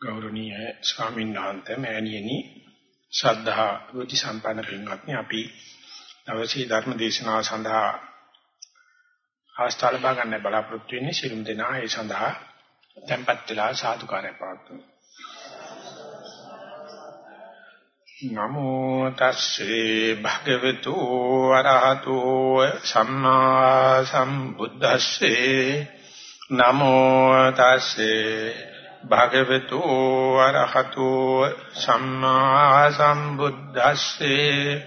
ගෞරවනීය ස්වාමීන් වහන්සේ මෑණියනි ශ්‍රද්ධා බුද්ධ සම්පන්න පින්වත්නි අපි දවසේ ධර්ම දේශනාව සඳහා අවස්ථාව ලබා ගන්න බලාපොරොත්තු වෙන්නේ ශිරුම් දෙනා ඒ සඳහා tempත් වෙලා සාදුකාරය පවත්වමු. නමෝ තස්සේ භගවතු අරහතෝ සම්මා සම්බුද්දස්සේ. නමෝ තස්සේ භගවතු අරහතෝ සම්මා සම්බුද්දස්සේ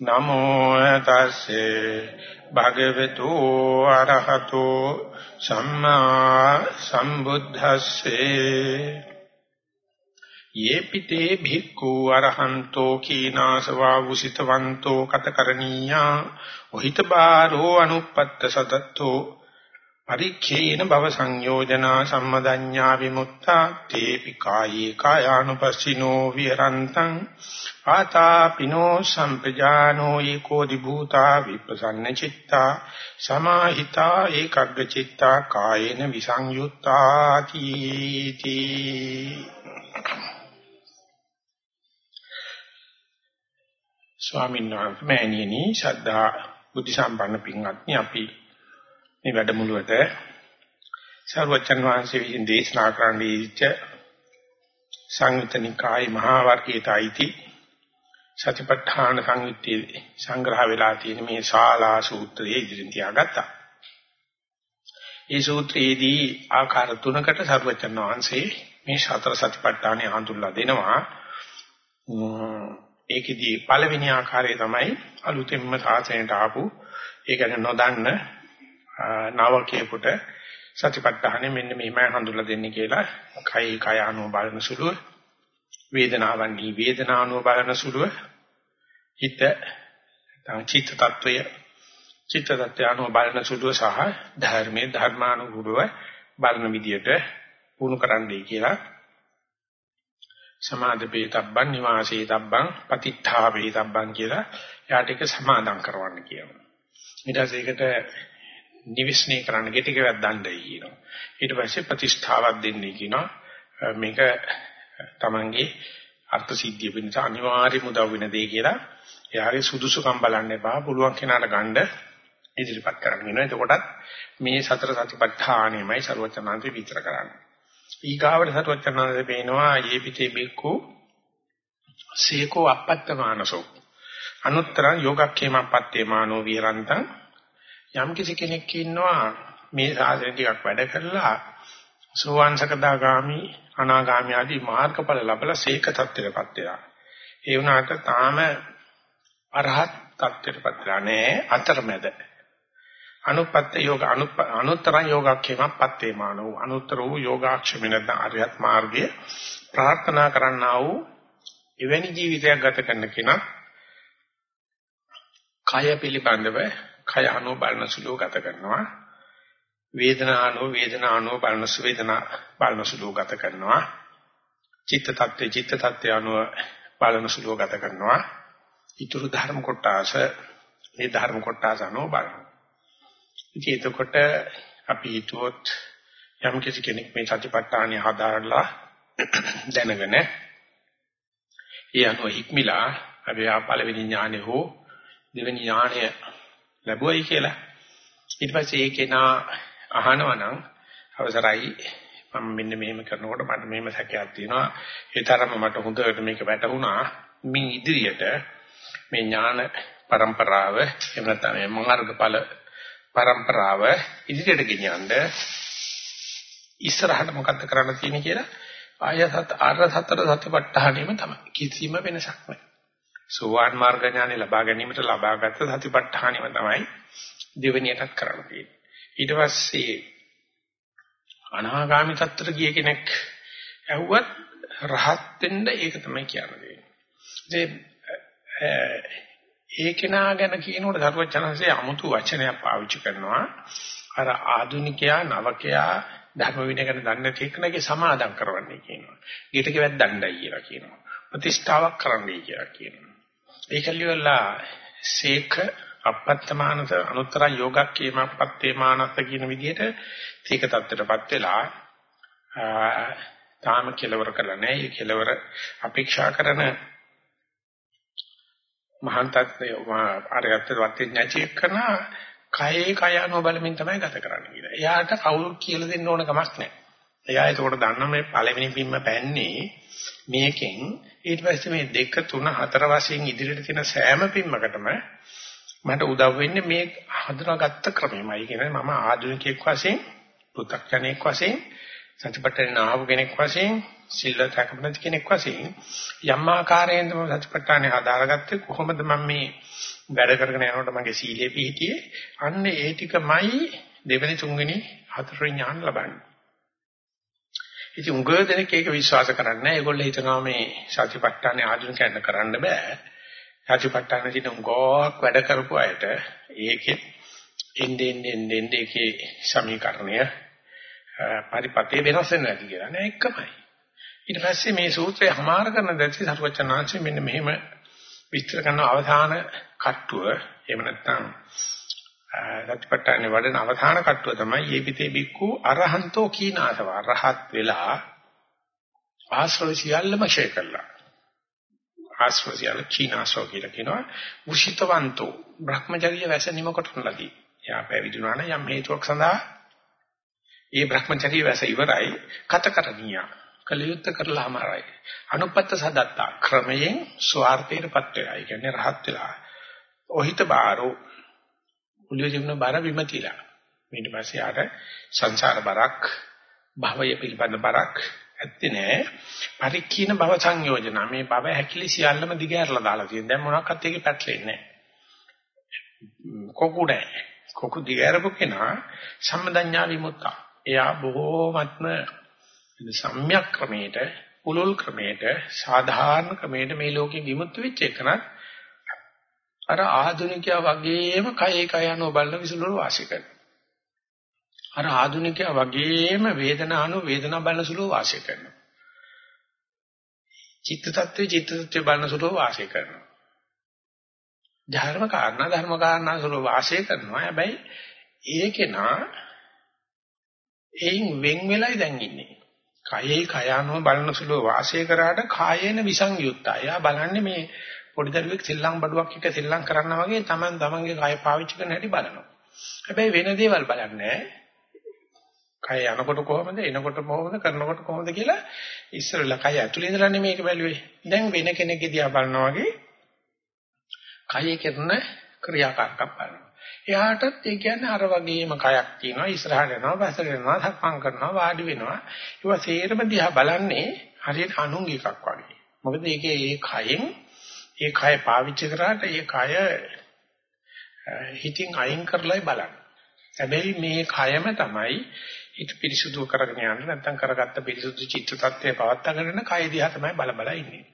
නමෝ තස්සේ භගවතු අරහතෝ සම්මා සම්බුද්දස්සේ යේපිතේ භික්ඛු අරහන්තෝ කීනාසවා වූසිතවන්තෝ කතකරණීයා ඔහිතබාරෝ අනුපත්ත සතත්තෝ පරික්ඛේන භව සංයෝජනා සම්මදඤ්ඤා විමුක්තා තේපි කායේ කායානුපස්සිනෝ විරන්තං ආතාපිනෝ සම්පජානෝ ඒකෝ දිභූතා විපසන්න චිත්තා සමාහිතා ඒකග්ග චිත්තා කායේන විසංයුත්තා තීති ස්වාමීන් වහන්සේ මෑණියනි ශ්‍රද්ධා බුද්ධ සම්පන්න පින්වත්නි අපි මේ වැඩමුළුවට සර්වචන් වහන්සේ විසින් දේශනා කරන්න දීච්ච සංයුතනිකායි මහා වර්ගයට අයිති සතිපට්ඨාන සංයුත්තේ සංග්‍රහ වෙලා තියෙන මේ ශාලා සූත්‍රයේ ඉදිරින් තියාගත්තා. මේ සූත්‍රයේදී ආකාර තුනකට සර්වචන් වහන්සේ මේ සතර සතිපට්ඨානෙ හඳුන්ලා දෙනවා. ඒකෙදී පළවෙනි ආකාරය තමයි අලුතෙන්ම සාසනයට ආපු ඒක නොදන්න නාවකයෙකුට සතිපට්ඨානෙ මෙන්න මෙහිමයි හඳුල්ලා දෙන්නේ කියලා. කයි කය අනුව බලන සුළුව වේදනාවන්හි වේදනානුව බලන සුළුව හිත චිත්ත tattවය චිත්ත tattය අනුව බලන සුළුව සහ ධර්මයේ ධර්මානුකූලව බලන විදියට පුහුණු කරන්නයි කියලා. සමාධිපේ තබ්බන් නිවාසේ තබ්බන් පතිත්ථාවේ තබ්බන් කියලා යාට එක සමාදම් කරවන්න කියනවා. ඊට පස්සේ ඒකට නිවිස්නේ කරන්න ගෙටික වැද්දණ්ඩයි කියනවා. ඊට පස්සේ ප්‍රතිෂ්ඨාවක් දෙන්නේ කියනවා. මේක Tamange අර්ථ සිද්ධිය වෙනස අනිවාර්යම උදව් වෙන දෙය කියලා. එයාගේ සුදුසුකම් බලන්න එපා. පුළුවන් කෙනාට ගන්න ඉදිරිපත් කරන්න වෙනවා. එතකොටත් මේ සතර සතිපට්ඨානෙමයි ਸਰවචනාන්ති විතර කරන්නේ. ඊගාවට සරුවචනාන්දේ පේනවා යේපිතේ බික්කු සේකෝ අපත්තමානසෝ අනුත්තරං යෝගක්ඛේමපත්තේ මානෝ විහරන්තං යම් කිසි කෙනෙක් ඉන්නවා මේ සාසනය ටිකක් වැඩ කරලා සෝවාන් සකදාගාමි අනාගාමි ආදී මාර්ගඵල ලැබලා සීක තත්ත්වයටපත් වෙනවා. ඒ වුණාට තාම අරහත් තත්ත්වයටපත් වෙලා නැහැ අතරමැද. අනුපත්ත යෝග අනුත්තර යෝගක්ෂේම පත්තේ මානව අනුත්තර වූ යෝගාක්ෂේම නැත්නම් අරියත් මාර්ගයේ ප්‍රාර්ථනා කරන්නා වූ එවැනි ජීවිතයක් ගත කරන කෙනා කය පිළිබඳව කය අනුව බලන සුළුව ගත කරනවා. වේදනානෝ වේදනානෝ බලන සුවේදනා බලන සුළුව ගත කරනවා. චිත්ත tattve චිත්ත tattve අනුව බලන සුළුව ගත කරනවා. ඊතුරු ධර්ම කොටස මේ ධර්ම කොටස අනුව බලනවා. ඉතින් එතකොට අපි හිතුවොත් යම් කිසි කෙනෙක් මේ සතිපට්ඨානිය හදාරලා දැනගෙන ඒ අනුව හික්මිලා අපි ආ පළවෙනි ඥානෙ හෝ දෙවෙනි ඥානය ලැබුවයි කියලා. ඊට පස්සේ ඒ කෙනා අහනවා නම් අවසරයි මම මෙන්න මෙහෙම කරනකොට මට මෙහෙම සැකයක් තියෙනවා. ඒ තරම මට හොඳට මේක වැටහුණා. මින් ඉදිරියට මේ ඥාන પરම්පරාව එහෙම නැත්නම් මේ මාර්ගඵල પરම්පරාව ඉදිරියට ගෙනියන්න ඉස්සරහට මොකක්ද කරන්න තියෙන්නේ කියලා ආයසත් අර සතර සතිපට්ඨානෙම තමයි කිසිම වෙනසක් නැහැ සෝවාන් මාර්ග ඥානෙ ලබා ගැනීමට ලබාගත් සතිපට්ඨානෙම තමයි දෙවෙනියටත් කරන්න තියෙන්නේ. ඊට පස්සේ අනාගාමි තත්ත්වයට ගිය කෙනෙක් ඇහුවත් රහත් වෙන්න ඒක තමයි කියන්නේ. ඒ කෙනා ගැන කියනකොට සර්වචනන්සේ අමුතු වචනයක් පාවිච්චි කරනවා. අර ආදුනිකයා නවකයා ධර්ම විනය ගැන දන්නේ නැති කෙනාගේ සමාදම් කරවන්නේ කියනවා. ඊට කෙවත් දණ්ඩයි කියලා කියනවා. ප්‍රතිෂ්ඨාවක් කරන්නයි කියලා කියනවා. ඒකලියලා සීක අපත්තමානස අනුත්තර යෝගක්කේම පත්තේ මානස කියන විදිහට සීක தත්තරපත් වෙලා තාම කෙලවර කළා නැහැ. ඒ කෙලවර අපේක්ෂා කරන මහන්තත් ආරයත් වත්තේ නැති කරන කයේ කය අනුව බලමින් තමයි ගත කරන්නේ කියලා. එයාට කවුරු කියලා දෙන්න ඕන කමක් නැහැ. එයා ඒකට දන්න මේ පළවෙනි පිම්ම පැන්නේ මේකෙන් ඊට පස්සේ මේ 2 3 4 වශයෙන් ඉදිරියට තියෙන සෑම පිම්මකටම මට උදව් වෙන්නේ මේ හඳුනාගත්ත ක්‍රමෙමයි කියන්නේ මම ආධුනිකයෙක් වශයෙන් පු탁ජනෙක් වශයෙන් සත්‍යපට්ඨාන ආව කෙනෙක් වශයෙන් සිල්ල රැකපෙන කෙනෙක් වශයෙන් යම් ආකාරයෙන්ද මම සත්‍යපට්ඨානේ හදාගත්තේ කොහොමද මම මේ වැඩ කරගෙන යනකොට මගේ සීලය පිහිටියේ? අන්න ඒ ටිකමයි දෙවෙනි තුන්වෙනි හතරවෙනි ඥාන ලබන්නේ. ඉතින් උගව දෙනෙක් ඒක විශ්වාස කරන්නේ නැහැ. ඒගොල්ලෝ හිතනවා මේ සතිපට්ඨානේ ආධුනිකයන් කරන්න බෑ. සතිපට්ඨාන දින උගෝක් වැඩ කරපු අයට ඒකේ එන්නේ එන්නේ එන්නේ ඒකේ සමීකරණය පරිපතේ වෙනස් වෙන්නේ නැති කියලා නෑ එකමයි. ඊට පස්සේ මේ සූත්‍රය හමාර කරන දැසි සරුවචනාංශය මෙන්න මෙහෙම විස්තර කරන අවධාන කට්ටුව එහෙම නැත්නම් සත්‍යපට්ඨානේ වඩන අවධාන කට්ටුව තමයි ඊපිතේ බික්කු අරහන්තෝ කීනාසව රහත් වෙලා ආශ්‍රව සියල්ලම ෂේ කළා. ආශ්‍රව සියල්ල කීනාසව කියලා කියනවා. මුෂිතවන්තෝ Brahmacharya වැස නිම කොටනලාදී. එයා පැවිදුණා නම් යම් හේතුවක් සඳහා ඒ Brahmacharya වැස ඉවරයි කතකරණීය. කලියුත් කරලාමයි. අනුපත්ත සදත්තා ක්‍රමයෙන් ස්වార్థයටපත් වෙලා. ඒ කියන්නේ රහත් වෙලා. ඔහිත බාරෝ ඔළුවේ තිබුණ බර විමතිලා. ඊට පස්සේ ආට සංසාර බරක් භවය පිළිබඳ බරක් ඇත්තේ නෑ. පරික්කීන භව සංයෝජන මේ භව හැකිලි සියල්ලම දිගහැරලා දාලා තියෙන. දැන් මොනවාක්වත් ඒකේ පැටලෙන්නේ නෑ. කොකු නෑ. කොකු දිගහැරපු කෙනා සම්මදඤ්ඤා විමුක්තා. එයා බොහෝමත්ම සම්‍යක් ක්‍රමයට, පුලුල් ක්‍රමයට, සාධාරණ ක්‍රමයට මේ ලෝකෙ විමුක්ත වෙච්ච එකනත් අර ආධුනිකයා වගේම කයේ කය අනුව බලන විසුලුව වාසය කරනවා. අර ආධුනිකයා වගේම වේදනානු වේදනා බලන සුළුව වාසය කරනවා. චිත්ත tattve චිත්ත tattve බලන සුළුව වාසය කරනවා. ධර්ම කාරණා ධර්ම කාරණා සුළුව වාසය කරනවා. හැබැයි ඒකේනා එයින් වෙන් වෙලයි දැන් ඉන්නේ. කයේ කය අනුව බලන සුළුව වාසය කරාට කායේන විසංයුක්තය. එයා බලන්නේ මේ පොඩි දරුවෙක් සෙල්ලම් බඩුවක් එක සෙල්ලම් කරනවා වගේ Taman තමන්ගේ කය පාවිච්චි කරන හැටි බලනවා. හැබැයි වෙන දේවල් බලන්නේ කය යනකොට කොහොමද එනකොට කොහොමද කරනකොට කොහොමද කියලා ඉස්සරලා කය ඇතුලේ ඉඳලා නෙමෙයි මේක බැලුවේ. දැන් වෙන කෙනෙක්ගේ දිහා බලනවා වගේ කයේ කරන ක්‍රියාකාරකම් බලනවා. එයාටත් ඒ කියන්නේ අර වගේම කයක් තියෙනවා ඉස්සරහට යනවා පස්සට යනවා සක්මන් කරනවා වාඩි වෙනවා. ඒවා සේරම දිහා බලන්නේ හරියට අනුංග එකක් වගේ. මොකද ඒකේ ඒ කයෙන් ඒ කය පාවිච්චි කරාට ඒ කය හිතින් අයින් කරලායි බලන්නේ. හැබැයි මේ කයම තමයි හිත පිරිසුදු කරගෙන යන්න නැත්නම් කරගත්ත පිරිසුදු චිත්ත tattve පවත්වාගෙන යන කය දිහා තමයි බල බල ඉන්නේ.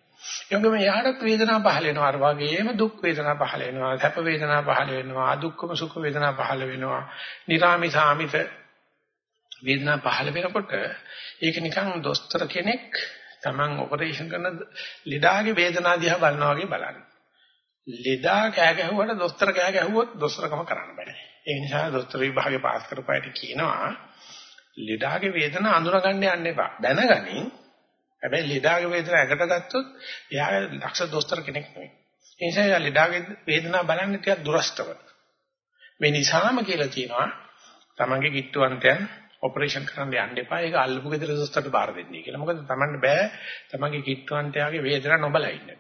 ඒ වගේම එයාට වේදනාව පහල වෙනවා. අර වගේම දුක් වේදනා පහල වෙනවා. සැප වේදනා පහල වෙනවා. අදුක්කම සුඛ වේදනා පහල වෙනවා. නිරාමිසාමිත වේදනා පහල වෙනකොට ඒක නිකන් දොස්තර කෙනෙක් Taman ඔපරේෂන් කරන ලෙඩාගේ වේදනාව දිහා බලනවා වගේ බලන්න. ලෙඩා කෑ ගැහුවට දොස්තර කෑ ගැහුවොත් දොස්තරකම කරන්න බෑ. ඒ නිසා දොස්තර විභාගේ පාස් කරපායට කියනවා ලෙඩාගේ වේදනාව අඳුනගන්න යන්න එපා. දැනගනින්. හැබැයි ලෙඩාගේ වේදනාව ඇඟට ගත්තොත් එයා ලක්ෂ දොස්තර කෙනෙක් නෙවෙයි. ඒ නිසා ලෙඩාගේ වේදනාව බලන්න ටිකක් දුරස්තව. මේ නිසාම කියලා තියෙනවා තමන්ගේ කිට්ටුවන්තයන් ඔපරේෂන් කරන්න යන්න එපා. ඒක අල්ලපු ගෙදර දොස්තරට බාර දෙන්නේ කියලා. මොකද Tamanne බෑ තමන්ගේ කිට්ටුවන්තයාගේ වේදනාව නොබලා ඉන්න.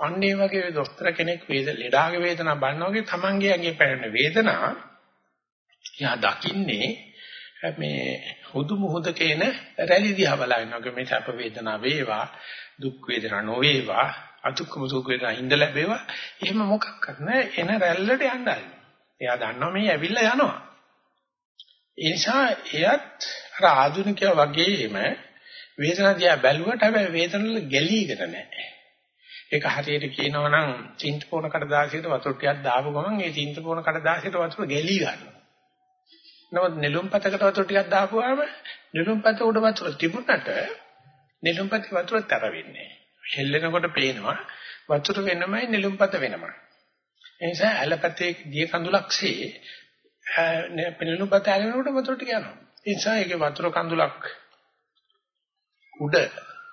අන්න ඒ වගේ දොස්තර කෙනෙක් වේද ලෙඩාගේ වේදනාව බලනවා වගේ තමන්ගේ ඇඟේ පැනෙන වේදනාව එයා දකින්නේ මේ හුදු මුහුදකේන රැලි දිහා බලනවා. මේ සැප වේදනා වේවා, දුක් වේදනා නොවේවා, අදුක්කම සුඛ වේදනා ඉඳ ලැබේවා. එහෙම මොකක් කරන එන රැල්ලට යන්නයි. එයා දන්නවා මේ ඇවිල්ලා යනවා. ඒ නිසා එයත් අර ආධුනිකයා වගේම වේදනාව දිහා බැලුවට හැබැයි වේදනවල ගැලීගෙන නැහැ. ඒක හරියට කියනවා නම් චින්තපෝන කඩදාසියට වතුර ටිකක් දාපු ගමන් ඒ චින්තපෝන කඩදාසියට වතුර ගැලී ගන්නවා. නමුත් නෙළුම්පතකට වතුර ටිකක් දාපුවාම නෙළුම්පත උඩ වතුර තිබුණට නෙළුම්පතේ වතුර තර වෙන්නේ නැහැ. හෙල්ලෙනකොට පේනවා වතුර වෙනමයි නෙළුම්පත වෙනමයි. ඒ නිසා ඇලපතේ දිය කඳුලක්සේ පෙනෙනු බත ඇලෙනකොට වතුර ටික යනවා. ඒ නිසා ඒකේ වතුර කඳුලක් උඩ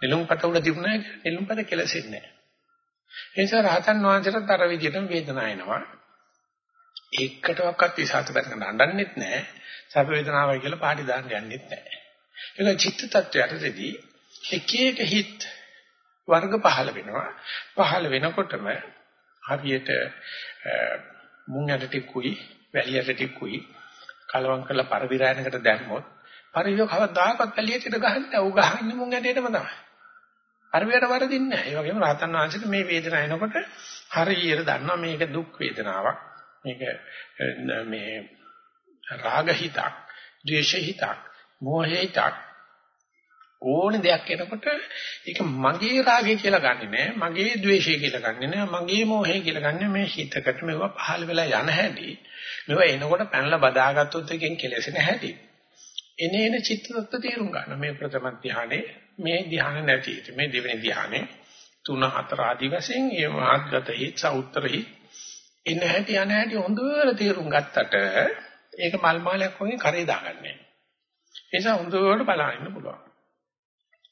නෙළුම්පත උඩ තිබුණා නෙළුම්පත කෙලසෙන්නේ නැහැ. ඒ නිසා රහතන් වහන්සේට අර විදිහටම වේදනාව එනවා. ඒකටවත් ඉසాత බැලගෙන අඬන්නෙත් නැහැ. සැප වේදනාවයි කියලා පාටි දාන්න යන්නෙත් නැහැ. ඒක චිත්ත tattවයටදී එක එක හිත් වර්ග පහළ වෙනවා. පහළ වෙනකොටම හරියට මුං යට ටිකුයි වැලි යට ටිකුයි කලවම් කරලා පරිවිරයනකට දැම්මොත් පරිවිය කවදාකවත් වැලියට ගහන්නේ ඌ ගහන්නේ මුං යටේටම තමයි. පරිවියට වරදින්නේ නැහැ. ඒ වගේම රහතන් වහන්සේට මේ වේදනාව එනකොට හරියට දන්නවා මේක දුක් වේදනාවක්. මේක මේ රාග හිතක්, ද්වේෂ හිතක්, මෝහ හිතක් ඕනේ දෙයක් එනකොට ඒක මගේ රාගය කියලා ගන්නෙ නෑ මගේ ද්වේෂය කියලා ගන්නෙ නෑ මගේ මෝහය කියලා ගන්නෙ මේ හිතකට මේවා පහළ වෙලා යන හැටි මේවා එනකොට පැනලා බදාගත්තොත් එකෙන් කෙලෙසෙන හැටි. එනේන චිත්ත තත්ත්ව තේරුම් ගන්න. මේ ප්‍රථම ධානයේ මේ ධානය නැති මේ දෙවෙනි ධානයේ තුන හතර ආදි වශයෙන් මේ මාර්ගගත හිත් සෞත්‍ර හිත් එන හැටි යන හැටි හොඳට තේරුම් ගත්තට ඒක මල් මාලයක් වගේ කරේ දාගන්නේ. ඒ නිසා හොඳට බලන්න පුළුවන්.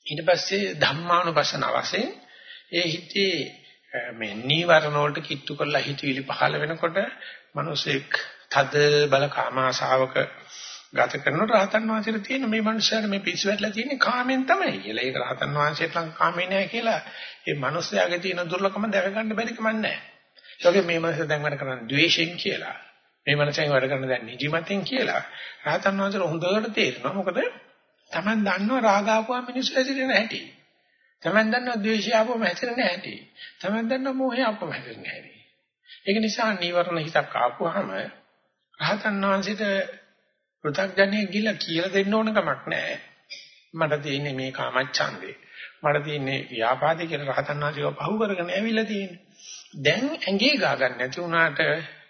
ඊට පස්සේ ධම්මානුපස්සන වශයෙන් ඒ හිතේ මේ නීවරණ වලට කිට්ටු කරලා හිතවිලි පහළ වෙනකොට මිනිසෙක් තද බල කාමාශාවක ගත කරන රහතන් වහන්සේට තියෙන මේ මනුස්සයාට මේ පිස්සු වැටලා තියෙන්නේ කාමෙන් තමයි කියලා. ඒක රහතන් වහන්සේට නම් කාමේ නෑ කියලා ඒ මනුස්සයාගේ තියෙන දුර්ලභම දැක ගන්න බැරි කම නැහැ. ඒකේ මේ මනුස්සයා දැන් වැඩ කරන්නේ ද්වේෂයෙන් කියලා. මේ මනුස්සයන් වැඩ කරන දැන් නිදිමතෙන් කියලා. රහතන් වහන්සේට හොඳට තේරෙනවා. මොකද Taman දන්නවා රාග ආපුවා මිනිස්සු හැසිරෙන හැටි. Taman දන්නවා ද්වේෂය ආපුවම හැසිරෙන හැටි. Taman දන්නවා මෝහය ආපුවම හැසිරෙන හැටි. ඒක නිසා නීවරණ හිතක් ආපුවාම රහතන් වහන්සේට පෘථග්ජනයේ ගිල කියලා දෙන්න ඕන කමක් නැහැ. මට තියෙන්නේ මේ කාමච්ඡන්දේ. මට තියෙන්නේ ව්‍යාපාදේ කියලා රහතන් වහන්සේව පහු කරගෙන ඇවිල්ලා තියෙන්නේ. දැන් ඇඟේ ගා ගන්න නැති වුණාට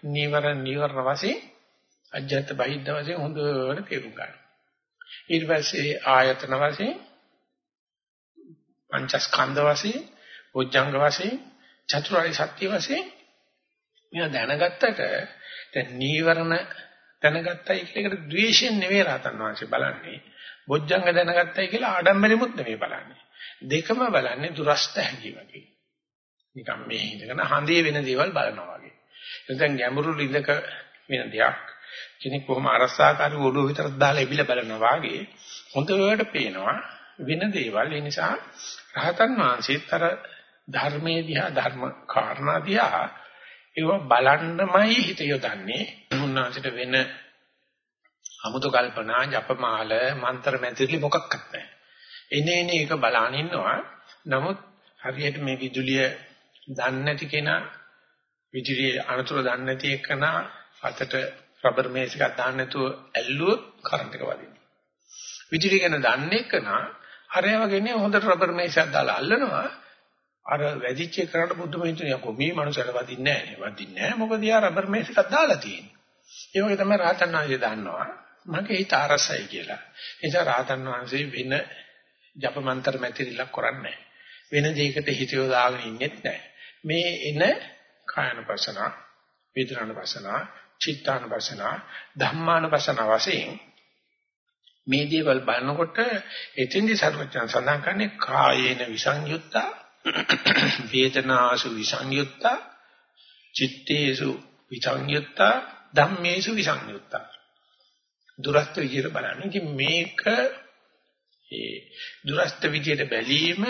නීවරණ නීවරණ වශයෙන් අජ්ජත් බහිද්ද වශයෙන් හොඳට තේරුම් ගන්න. ඊට පස්සේ ආයතන වශයෙන් පංචස්කන්ධ වශයෙන් උජ්ජංග වශයෙන් චතුරාර්ය සත්‍ය වශයෙන් මෙයා දැනගත්තට දැන් නීවරණ දැනගත්තයි කියලා ඒකට ද්වේෂයෙන් නෙවෙයි රහතන් වහන්සේ බලන්නේ. බොජ්ජංග දැනගත්තයි කියලා ආඩම්බරෙමුත් නෙවෙයි බලන්නේ. දෙකම බලන්නේ දුරස්ත හැඟීමකින් නිකම් මේ හිතගෙන හඳේ වෙන දේවල් බලනවා වගේ. එතෙන් ගැඹුරු ලිඳක වෙන දෙයක් කෙනෙක් කොහොම අරසාකාරී ඔළුව විතරක් දාලා එබිලා බලනවා වාගේ හොඳට පේනවා වෙන දේවල්. ඒ නිසා රහතන් වහන්සේත් අර ධර්මයේ දිහා ධර්ම කාරණා දිහා ඒව බලන්නමයි හිත යොදන්නේ. උන්වහන්සේට වෙන අමුතු කල්පනා ජපමාල මන්ත්‍ර මැදිරි මොකක්වත් නැහැ. එනේ එනේ ඒක බලන ඉන්නවා. නමුත් හරියට මේ විදුලිය දන්නේ නැති කෙනා විදුලිය අනතුරු දන්නේ නැති එකනා අතට රබර් මේස් එකක් දාන්න නැතුව ඇල්ලුවොත් කරන්ට් එක වදිනවා. විදුලි ගැන දන්නේ කනා අරය වගේනේ හොඳට රබර් මේස් එකක් දාලා අල්ලනවා. අර වැදිච්ච කරාට බුද්ධ මිනිතුන් යකෝ මේ මනුස්සයල වදින්නේ නැහැ නේ. වදින්නේ නැහැ මොකද යා රබර් මේස් එකක් දාලා තියෙන්නේ. ඒ වගේ තමයි රහතන් වහන්සේ දන්නවා. මගේ හිත අරසයි කියලා. ඒ නිසා රහතන් වහන්සේ වෙන ජප මන්ත්‍ර මැතිරිලක් කරන්නේ වෙන දෙයකට හිත යොදාගෙන ඉන්නෙත් නැහැ. මේ එන කායනපසන, වේදනානපසන, චිත්තානුපසන ධම්මානුපසන වශයෙන් මේ දේවල් බලනකොට එතෙන්දි සර්වඥයන් සඳහන් කරන්නේ කායේන විසංයුත්තා වේදනාසු විසංයුත්තා චිත්තේසු විසංයුත්තා ධම්මේසු විසංයුත්තා දුරස්ත විදියට බලන්න. ඉතින් මේක ඒ දුරස්ත විදියට බැලීම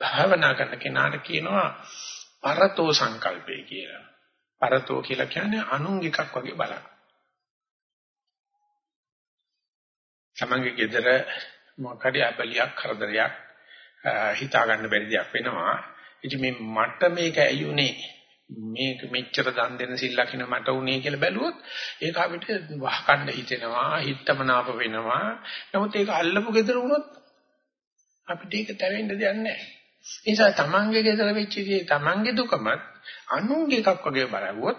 භාවනා කරන කෙනාට කියනවා පරතෝ සංකල්පය කියලා. පරතෝ කියලා කියන්නේ අනුන් එකක් වගේ බලන. තමන්ගේ ගෙදර මොකද අපලියක් කරදරයක් හිතා ගන්න බැරි දෙයක් වෙනවා. ඉතින් මේ මට මේක ඇයුනේ මේක මෙච්චර දන් දෙන සිල්ලකින මට උනේ කියලා බැලුවොත් ඒක අපිට වහකණ්ඩ හිතෙනවා හිතමනාප වෙනවා නමුත් ඒක අල්ලපු gedර වුණොත් අපිට ඒක තැවෙන්න දෙයක් නැහැ නිසා තමන්ගේ ගෙදර වෙච්ච දේ තමන්ගේ දුකමත් අනුන්ගේ එකක් වගේ බලවුවොත්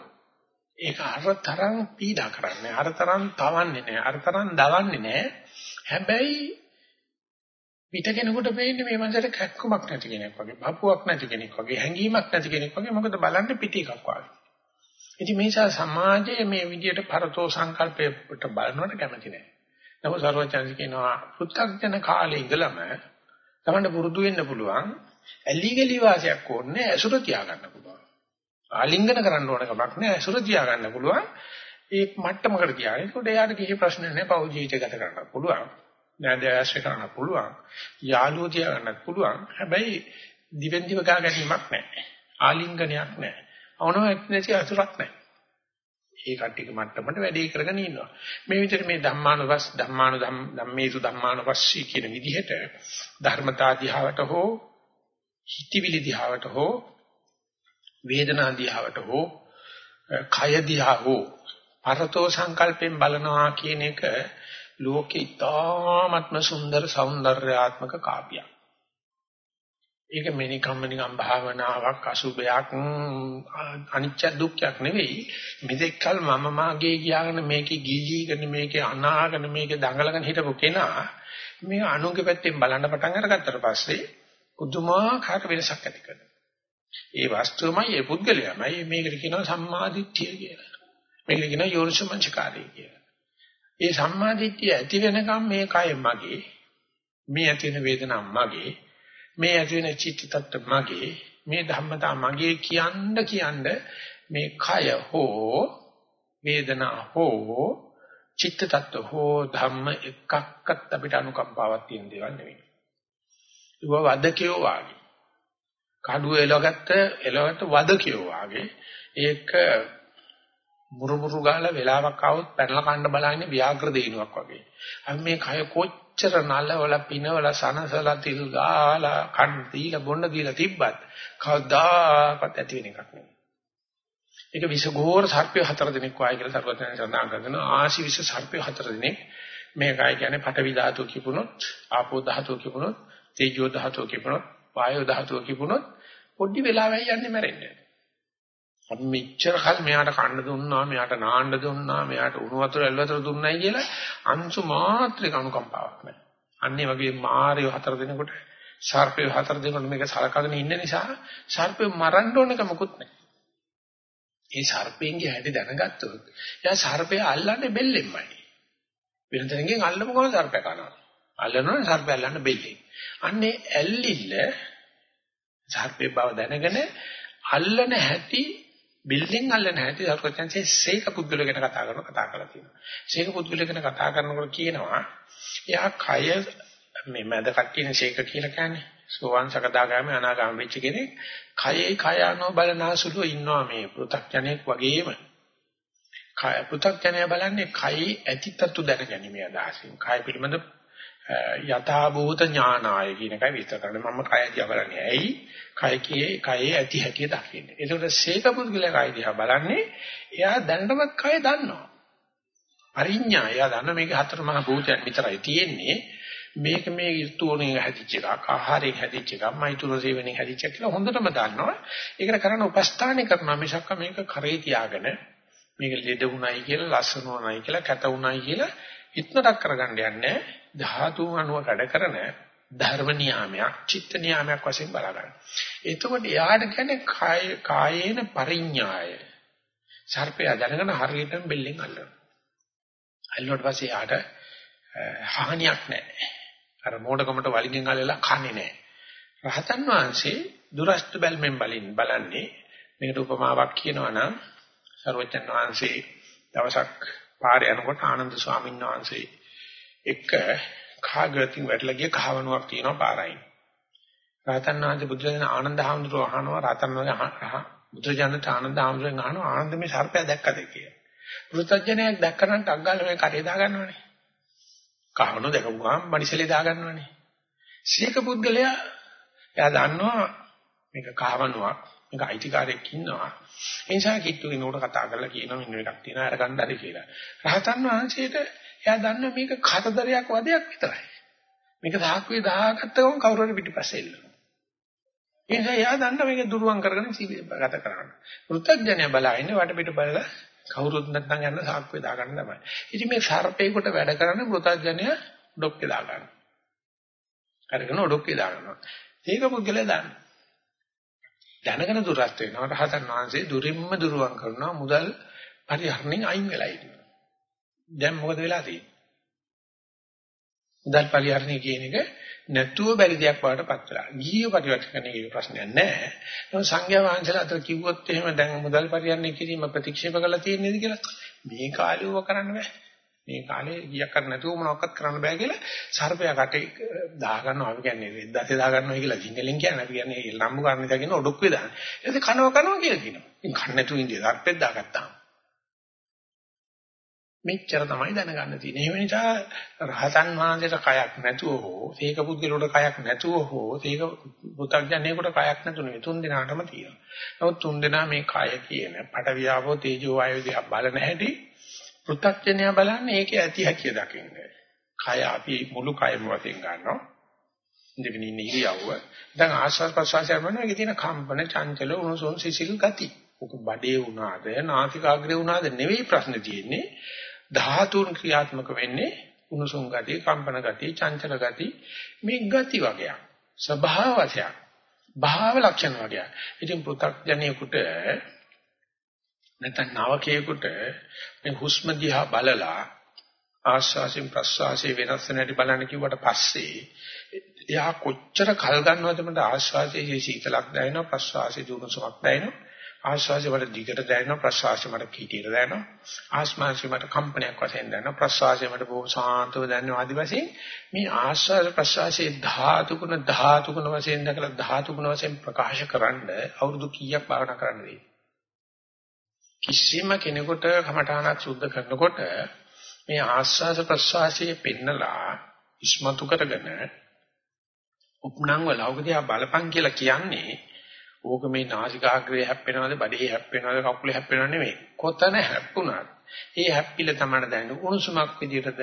ඒක අරතරන් පීඩා කරන්නේ අරතරන් තවන්නේ නැහැ. අරතරන් දවන්නේ නැහැ. හැබැයි පිට කෙනෙකුට පේන්නේ මේ මනසට කැක්කමක් නැති කෙනෙක් වගේ බපුවක් නැති කෙනෙක් වගේ හැඟීමක් නැති කෙනෙක් වගේ. මොකද බලන්නේ පිට එකක් වගේ. ඉතින් මේ නිසා සමාජයේ මේ විදියට පරතෝ සංකල්පයට බලනවට කැමති නැහැ. නමුත් සර්වඥාන්සේ කියනවා පෘථග්ජන කාලේ ඉඳලම තමන්ට පුරුදු වෙන්න පුළුවන් ඇලි ගලි වාසයක් ඕනේ ඇසුර තියාගන්න පුළුවන්. ආලිංගන කරන්න ඕන කමක් නෑ ඇසුර තියාගන්න පුළුවන්. ඒ මට්ටමකට තියාගෙන ඒකට එයාට කිසි ප්‍රශ්න නෑ පෞ ජීවිත ගත කරන්න පුළුවන්. නෑදෑයස්ස කරන්න පුළුවන්. යාළුවෝ තියාගන්නත් පුළුවන්. හැබැයි දිවෙන් දිව ගා ගැනීමක් නෑ. ආලිංගනයක් නෑ. අවනෝක් නැති අසුරක් නෑ. ඒ කට්ටියක මට්ටමට වැඩේ කරගෙන ඉන්නවා. මේ විදිහට මේ ධම්මානුවස් ධම්මානු ධම්මේසු ධම්මානුවස්සී කියන විදිහට ධර්මතා දිහාවට හෝ හිතවිලි දිහාවට හෝ වේදනා දිහාවට හෝ කය දිහා හෝ අරතෝ සංකල්පෙන් බලනවා කියන එක ලෝකේ ඉතාමත්ම සුන්දර సౌందర్యාත්මක කාව්‍යයක්. ඒක මෙනිකම්ම නිකම් භාවනාවක් අසුබයක් අනිච්ච දුක්ඛයක් නෙවෙයි මෙතෙක්කල් මම මාගේ කියාගෙන මේකේ ගිලීගෙන මේකේ අනාගෙන මේකේ දඟලගෙන හිටපු කෙනා මේ අනුන්ගේ පැත්තෙන් බලන්න පටන් අරගත්තට පස්සේ පුදුමාකාර වෙනසක් ඇති කරනවා. ඒ වස්තුවමයි ඒ පුද්ගලයාමයි මේකට කියනවා සම්මාදිට්ඨිය කියලා. මේකට කියනවා යෝනිසමංචකාරී කියලා. ඒ සම්මාදිට්ඨිය ඇති වෙනකම් මේ කය මගේ මේ ඇති වෙන වේදනාව මගේ මේ ඇති වෙන චිත්ත tatt මගේ මේ ධම්මතා මගේ කියන්න කියන්න මේ කය හෝ වේදනා හෝ චිත්ත tatt හෝ ධම්ම එකක්වත් අපිට අනුකම්පාවක් තියෙන දේවල් නෙවෙයි. ඒව වදකියෝ වාගේ. කඩුව එලවගත්ත එලවගත්ත වදකියෝ වාගේ. ඒක මුරුමුරු ගාලා වෙලාවක් ආවොත් පැනලා කන්න බලන්නේ ව්‍යාග්‍ර දෙයිනුවක් වගේ. අපි මේ කය කොච්චර නලවල පිනවල සනසලා තිල් ගාලා කන් දීලා බොන්න දීලා තිබ්බත් කවදාකවත් ඇති වෙන එකක් නෙවෙයි. ඒක විසගෝර සර්පය හතර දිනක් වායි කියලා සර්වඥයන් සඳහන් කරනවා ආශි විස සර්පය හතර දිනක් මේකයි කියන්නේ පඨවි ධාතුව කිපුණොත් ආපෝ ධාතුව කිපුණොත් තේජෝ ධාතුව කිපුණොත් වායෝ ධාතුව කිපුණොත් පොඩි වෙලාවයි යන්නේ මැරෙන්නේ. අපි මෙච්චර කල් මෙයාට කන්න දුන්නා, මෙයාට නාන්න දුන්නා, මෙයාට උණු වතුර එල් වතුර දුන්නයි කියලා අංශු මාත්‍රික අනුකම්පාවක් නැහැ. අන්නේ වගේ මාරිය හතර දිනකොට, සර්පය හතර දිනකොට මේක සලකගෙන ඉන්න නිසා සර්පය මරන්න ඕනක මොකුත් නැහැ. ඒ සර්පෙන්ගේ හැටි දැනගත්තොත් එයා සර්පය අල්ලන්නේ බෙල්ලෙන්මයි. වෙන තැනකින් අල්ලපු ගමන් සර්පය කනවා. අල්ලනොත් සර්පය අල්ලන්න බෙල්ලෙන්. අන්නේ ඇල්ලිල්ල සර්පේ බව දැනගෙන අල්ලන හැටි බිල්ඩින් අල්ලන හැටි සර්වඥන්සේ සීක පුද්ගලය ගැන කතා කරන කතා කරලා තියෙනවා. සීක පුද්ගලය ගැන කතා කරනකොට කියනවා එයා කය මේ මැද කට්ටියනේ සීක කියලා කියන්නේ. සෝවාන් සකදාගාමි අනාගාමි වෙච්ච කෙනෙක් කයේ කය අනෝ බලනාසුලු ඉන්නවා මේ පෘථග්ජනෙක් වගේම. කය පෘථග්ජනය බලන්නේ කයි ඇතිතතු දැන ගැනීම අදහසින්. කය පිළිබඳ යථා භූත ඥානාය කියන එකයි විස්තර කරන්නේ. මම කය දිහා බලන්නේ. ඇයි? කය කියේ කයේ ඇති හැටි දකින්නේ. ඒකට සීක පුද්ගලයා කය දිහා බලන්නේ. එයා දැනටමත් කය දන්නවා. අරිඥා එයා දන්න මේක හතර මහා භූතයන් විතරයි තියෙන්නේ. මේක මේ ඍතුෝණේ හැදිච්ච එකක් ආහාරයෙන් හැදිච්ච එකක් මෛතුන සේවනයේ හැදිච්ච එකක් කියලා හොඳටම දන්නවා. ඒකට කරන උපස්ථානේ කරනවා. මිසක් මේක කරේ තියාගෙන මේක ලෙඩ වුණයි කියලා ලස්සන වුණයි කියලා කැත වුණයි කියලා හිතනටක් කරගන්න යන්නේ. ධාතු අණුව වැඩ කරන ධර්ම නියාමයක් චිත්ත නියාමයක් වශයෙන් බලා ගන්න. එතකොට එයාට කියන්නේ කාය කායේන පරිඥාය. සර්පය දැනගෙන හරියටම බෙල්ලෙන් අල්ලනවා. අල්ලුවට පස්සේ යාට හානියක් නැහැ. අර මෝඩකමට වලිගෙන් අල්ලලා කන්නේ නැහැ. රහතන් වහන්සේ දුරස්ත බැල්මෙන් බලින් බලන්නේ මේකට උපමාවක් කියනවා නම් සර්වචන් වහන්සේ දවසක් පාරේ යනකොට ආනන්ද ස්වාමීන් වහන්සේ එක කාගතින් වැටලා ගිය කහවණුවක් තියෙනවා පාරයි. රහතන් වහන්සේ බුදුරජාණන් ආනන්ද හාමුදුරුවෝ අහනවා රහතන් වහන්සේ බුදුරජාණන්ට ආනන්ද හාමුදුරුවෝ අහනවා ආනන්ද මේ සර්පය දැක්කද කියලා. වෘතඥයෙක් දැක්කනම් ටග්ගාල මේ කටේ දා ගන්නවනේ. කහවණු දැකපුවාම මනිසලේ දා ගන්නවනේ. සීක පුද්ගලයා එයා දන්නවා මේක කහවණුවක් මේක අයිතිකාරයෙක් ඉන්නවා. ඒ නිසා කිට්ටුගේ නෝට කතා කරලා කියනවා මෙන්න එකක් තියෙනවා අර ගන්න හරි කියලා. රහතන් වහන්සේට එයා දන්නවා මේක කරදරයක් වදයක් විතරයි. මේක සාක්කුවේ දාගත්ත ගමන් කවුරු හරි පිටිපස්සේ එල්ලනවා. ඒ නිසා එයා දන්නවා මේක දුරුවන් කරගෙන ගත කරන්න. වෘත්තඥය බලන්නේ වටපිට බලලා කවුරුත් නැත්නම් යන සාක්කුවේ දාගන්න තමයි. ඉතින් මේ සර්පේකට වැඩ කරන වෘත්තඥය ඩොක්කේ දාගන්න. අරගෙන ඩොක්කේ දාගන්නවා. ඒක පුද්ගලයා දන්නවා. දැනගෙන දුරස්ත වෙනවා. රහතන් වහන්සේ දුරින්ම දුරුවන් කරනවා මුදල් පරිහරණයෙන් අයින් වෙලා ඉන්නවා. දැන් මොකද වෙලා තියෙන්නේ? මුදල් පරිහරණය කියන එක නැතුව බැරි දෙයක් වඩටපත් වෙලා. ගිහිය පරිවර්තනයේ ප්‍රශ්නයක් නැහැ. නමුත් සංඝයා වහන්සේලා අතර කිව්වොත් එහෙම දැන් මුදල් පරිහරණය කිරීම ප්‍රතික්ෂේප කළා තියෙන්නේද කියලා මේ කාලේ ඌව කරන්න බෑ. මේ කාලේ ගියක් කර නැතුව මොනවක්වත් කරන්න බෑ කියලා සර්පයා කටේ දා ගන්නවා අපි කියන්නේ වෙද්දාතේ දා ගන්නවා කියලා සිංහලෙන් කියන්නේ අපි කියන්නේ ලම්බු කරන්න ඉඳගෙන ඔඩොක්කුවේ දාන. ඊට කනවා කනවා කියලා කියනවා. ඉතින් කන්න නැතුව ඉඳි සර්පෙත් දාගත්තාම. මෙච්චර තමයි දැනගන්න තියෙන්නේ. ඒ නිසා රහතන් වහන්සේට කයක් නැතුව හෝ, සීක පුද්ගලෝට කයක් නැතුව හෝ, සීක පු탁ජනේකට කයක් නැතුව නෙවෙයි තුන් දෙනාටම තියෙනවා. නමුත් තුන් දෙනා මේ කය කියන පටවියාවෝ තේජෝ වායෝ දිහා බලන හැටි පෘථග්ජනය බලන්නේ ඒකේ ඇති හැකිය දකින්න. කය අපි මුළු කයම වශයෙන් ගන්නවා. ඉඳගෙන ඉන්න ඉරියව්ව. දැන් ආශ්වාස ප්‍රශ්වාසය කරනවා ඒකේ තියෙන කම්පන, චංචල, උණුසුම්, සිසිල් ගති. ඔක බඩේ වුණාද, නාසිකාග්‍රේ වුණාද නෙවෙයි ප්‍රශ්නේ තියෙන්නේ. ධාතුන් ක්‍රියාත්මක වෙන්නේ උණුසුම් ගතිය, කම්පන ගතිය, චංචල ගතිය මේ ගති වගේක්. ස්වභාව වශයෙන් භාව ලක්ෂණ වගේ. ඉතින් පෘථග්ජනයෙකුට නැත්නම් නවකයෙකුට මේ හුස්ම දිහා බලලා ආශ්වාසයෙන් ප්‍රශ්වාසයේ වෙනස් වෙන හැටි බලන්න කිව්වට පස්සේ එයා කොච්චර කල් ගන්නවද මට ආශ්වාසයේ සීතලක් දැනෙනවා ප්‍රශ්වාසයේ දුරුසුමක් දැනෙනවා ආශ්වාසය වල දිගට දැනෙනවා ප්‍රශ්වාසය මට කීටියට දැනෙනවා. ආශ්වාසය මට කම්පනයක් වශයෙන් දැනෙනවා. ප්‍රශ්වාසය මට බොහොම සාන්තව දැනෙනවා. ආදි වශයෙන් මේ ආශ්වාස ප්‍රශ්වාසයේ ධාතු ගුණ ධාතු ගුණ වශයෙන් දැකලා ධාතු ගුණ වශයෙන් ප්‍රකාශ කරන්න අවුරුදු කීයක් භාවනා කරන්න වෙයි කිසිම කෙනෙකුට කමඨානක් සුද්ධ කරනකොට මේ ආස්වාස ප්‍රස්වාසයේ පෙන්නලා ඉස්මතු කරගෙන උපනං වලවකදී බලපං කියලා කියන්නේ ඕක මේ නාසිකාග්‍රේ හැප්පෙනවද බඩේ හැප්පෙනවද කකුලේ හැප්පෙනවද නෙමෙයි කොතන හැප්පුණාද ඒ හැප්පිල තමයි දැනෙන උණුසුමක් විදිහටද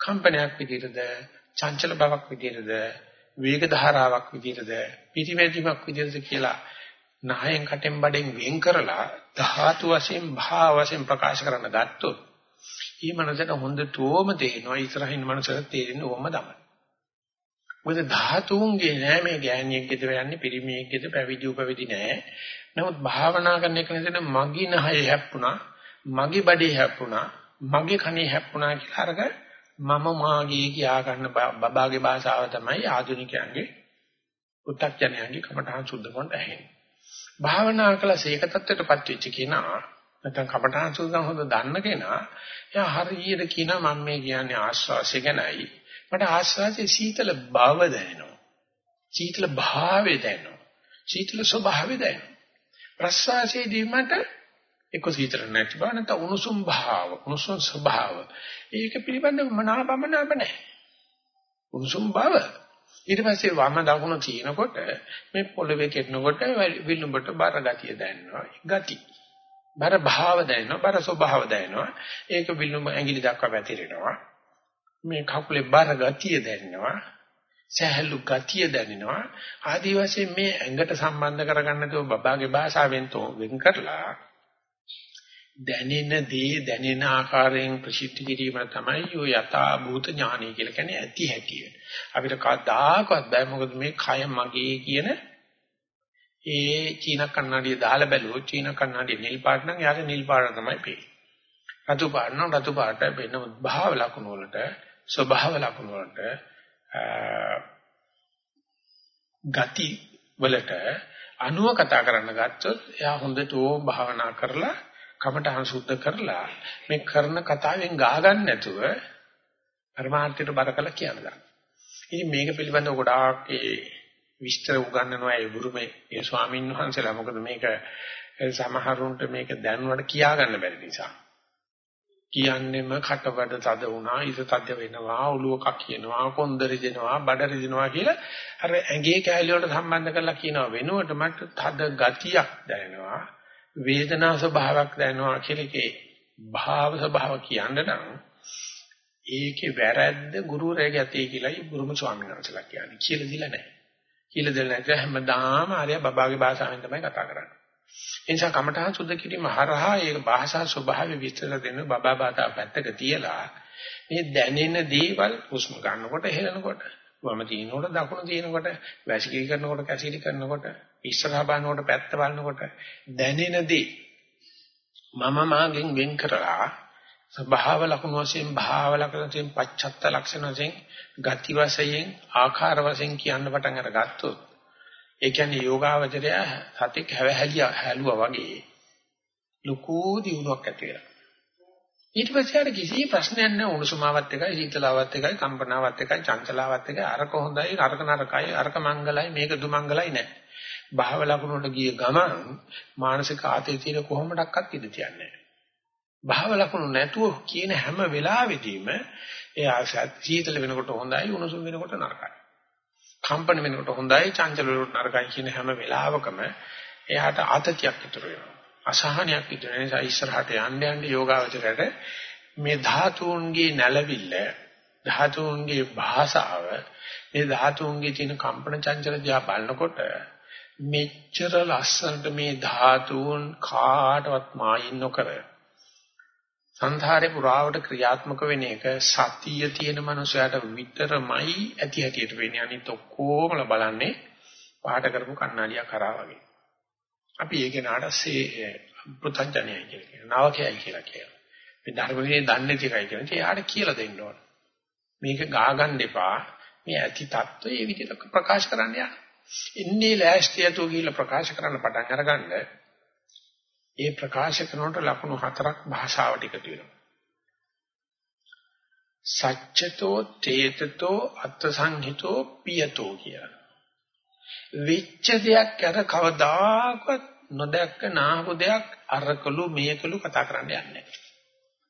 කම්පනයක් විදිහටද චංචල බවක් විදිහටද වේග ධාරාවක් විදිහටද පිටිවැදීමක් විදිහටද කියලා නහයෙන් කටෙන් බඩෙන් වෙන් කරලා ධාතු වශයෙන් භාව වශයෙන් ප්‍රකාශ කරන්න ගත්තොත් ඊ මනසට හොඳටම තේරෙනවා ඉස්සරහින් මනසට තේරෙන්නේ ඕම තමයි. මොකද ධාතුන්ගේ නෑ මේ ගෑණියෙක් ගෙදර යන්නේ පිරිමියෙක් ගෙදර පැවිදි උපවිදි නෑ. නමුත් භාවනා කරන එක නේද මගේ නහය හැප්පුණා, මගේ බඩේ හැප්පුණා, මගේ කනේ හැප්පුණා කියලා අරග මම මාගේ කියා ගන්න බබාගේ භාෂාව තමයි ආධුනිකයන්ගේ උත්තක්ඥයන්ගේ කමඨහන් සුද්ධ කරන්න ඇහෙන්නේ. භාවනා කළා සීක තත්ත්වයටපත් වෙච්ච කෙනා නැත්නම් කපටහන් සූදානම් හොඳ දන්න කෙනා එයා හරියට කියනවා මම මේ කියන්නේ ආස්වාසය ගැනයි මට ආස්වාසයේ සීතල බව දැනෙනවා සීතල භාවය දැනෙනවා සීතල ස්වභාවය දැනෙනවා ප්‍රසවාසයේදී මට එක්ක සීතල නැති බව නැත්නම් උණුසුම් භාව උණුසුම් ස්වභාව ඒක පිළිබඳව මනාපමනාප නැහැ උණුසුම් බව ඊට පස්සේ වම දකුණ තිනකොට මේ පොළවේ කෙටනකොට විලුඹට බර ගතිය දැනෙනවා. ගති. බර භාව දැනෙනවා, බර ස්වභාව දැනෙනවා. ඒක විලුඹ ඇඟිලි දක්වා පැතිරෙනවා. මේ කකුලේ බර ගතිය දැනෙනවා. සහැල්ලු ගතිය දැනෙනවා. ආදි වශයෙන් මේ ඇඟට සම්බන්ධ කරගන්න තෝ බබාගේ භාෂාවෙන් තෝ වෙන් කරලා දැනෙන දේ දැනෙන ආකාරයෙන් ප්‍රසිද්ධ කිරීම තමයි ඔය යථා භූත ඥානය කියලා කියන්නේ ඇති හැටිය. අපිට කවදාකවත් බෑ මොකද මේ කය මගේ කියන ඒ චීන කන්නඩිය දාලා බැලුවොත් චීන කන්නඩිය නිල් පාට නම් යාට නිල් පාට තමයි පේන්නේ. රතු පාට නම් රතු පාට වෙන භාව ලක්ෂණ වලට ස්වභාව ලක්ෂණ වලට ගති වලට අනුව කතා කරන්න ගත්තොත් එයා හොඳට ඕ භාවනා කරලා කමටහන් සුද්ධ කරලා මේ කරන කතාවෙන් ගා ගන්න නැතුව පරමාර්ථයට බර කළ කියන දා. ඉතින් මේක පිළිබඳව ගොඩාක් ඒ විස්තර උගන්වනවා ඒ බුරුමේ ඒ ස්වාමීන් වහන්සේලා මොකද මේක සමහරුන්ට මේක දැනුවට කියා ගන්න බැරි නිසා. කියන්නෙම කටවඩ තද වුණා, ඉත තද වෙනවා, ඔළුව කකියනවා, කොන්ද රිදෙනවා, බඩ රිදෙනවා කියලා අර ඇඟේ කැලිය වලට සම්බන්ධ කරලා කියනවා වෙනුවට මට තද ගතියක් දැනෙනවා. වේදනා ස්වභාවයක් දැනෙනවා කියලා එකේ භාව ස්වභාව කියන්න නම් ඒකේ වැරද්ද ගුරුවරයාගේ අතේ කියලායි බුරුම ස්වාමීන් වහන්සේලා කියන්නේ. කියලා දිලා නැහැ. කියලා දෙල නැත්නම් හැමදාම ආර්ය බබාගේ භාෂාවෙන් තමයි කතා කරන්නේ. ඒ නිසා කමඨහං සුද්ධ කිරීම හරහා ඒක භාෂා ස්වභාවය විස්තර දෙන්න බබා භාෂා පැත්තක තියලා මේ දැනෙන දේවල් හුස්ම ගන්නකොට හෙලනකොට වම තිනකොට දකුණ තිනකොට වැසිකිලි කරනකොට කැසිලි කරනකොට ඉස්සරහා බලනකොට පැත්ත බලනකොට දැනෙන දේ මම මාගෙන් වෙන් කරලා ස්වභාව ලක්ෂණ වශයෙන් භාව ලක්ෂණ වශයෙන් පච්චත්ත ලක්ෂණ වශයෙන් ගති වශයෙන් ආකාර වශයෙන් කියන්න පටන් අරගත්තොත් ඒ කියන්නේ යෝගාවචරය සතික් හැවහැලිය හැලුවා වගේ ලুকু දියුණුවක් ඇති වෙනවා. ඊට පස්සේ අර කිසි ප්‍රශ්නයක් නැහැ උණුසුමාවත් එකයි සීතලාවත් එකයි කම්පනාවත් එකයි චංචලාවත් එකයි අරක හොඳයි අරක නරකයි අරක මංගලයි මේක දුමංගලයි නැහැ. භාව ලකුණට ගිය ගමන් මානසික ආතතිය තියෙන කොහොමඩක්වත් ඉඳ තියන්නේ නැහැ. භාව ලකුණු නැතුව කියන හැම වෙලාවෙදීම එයා සීතල වෙනකොට හොඳයි උණුසුම් වෙනකොට නරකයි. කම්පන වෙනකොට හොඳයි චංචල වෙනකොට නරකයි කියන හැම වෙලාවකම එයාට ආතතියක් ඉතුරු වෙනවා. අසහනයක් ඉතුරු වෙන නිසා ඉස්සරහට යන්න යන්න යෝගාවචරයට මේ ධාතුන්ගේ නැලවිල්ල ධාතුන්ගේ භාෂාව මේ ධාතුන්ගේ තියෙන කම්පන චංචල දිහා බලනකොට මෙච්චර ලස්සනට මේ ධාතුන් කාටවත් මායින් නොකර සංසාරේ පුරාවට ක්‍රියාත්මක වෙන එක සතිය තියෙන මනුස්සයාට විතරමයි ඇති හැටියට වෙන්නේ. අනිත ඔක්කොමල බලන්නේ පාට කරපු කණ්ණාඩියක් කරා වගේ. අපි ඒක නාඩසේ පුතඥයයි කියලා කියනවා. නවකයයි කියලා කියනවා. මේ ධර්මයේ දන්නේ tikai කියනවා. ඒ යාට කියලා දෙන්න ඕන. මේක ගාගන්න එපා. මේ ඇති தত্ত্বය මේ විදිහට ප්‍රකාශ කරන්න යන්න. ඉන්නේ ලෑස්තියතු කියලා ප්‍රකාශ කරන්න පටන් අරගන්න ඒ ප්‍රකාශ කරනකොට ලකුණු හතරක් භාෂාවට එකතු වෙනවා. සච්චතෝ තේතතෝ අත්සංහිතෝ පියතෝ කියලා. විච්ඡ දෙයක් අර කවදාකවත් නොදැක්ක නාහු දෙයක් අරකලු මේකලු කතා කරන්න යන්නේ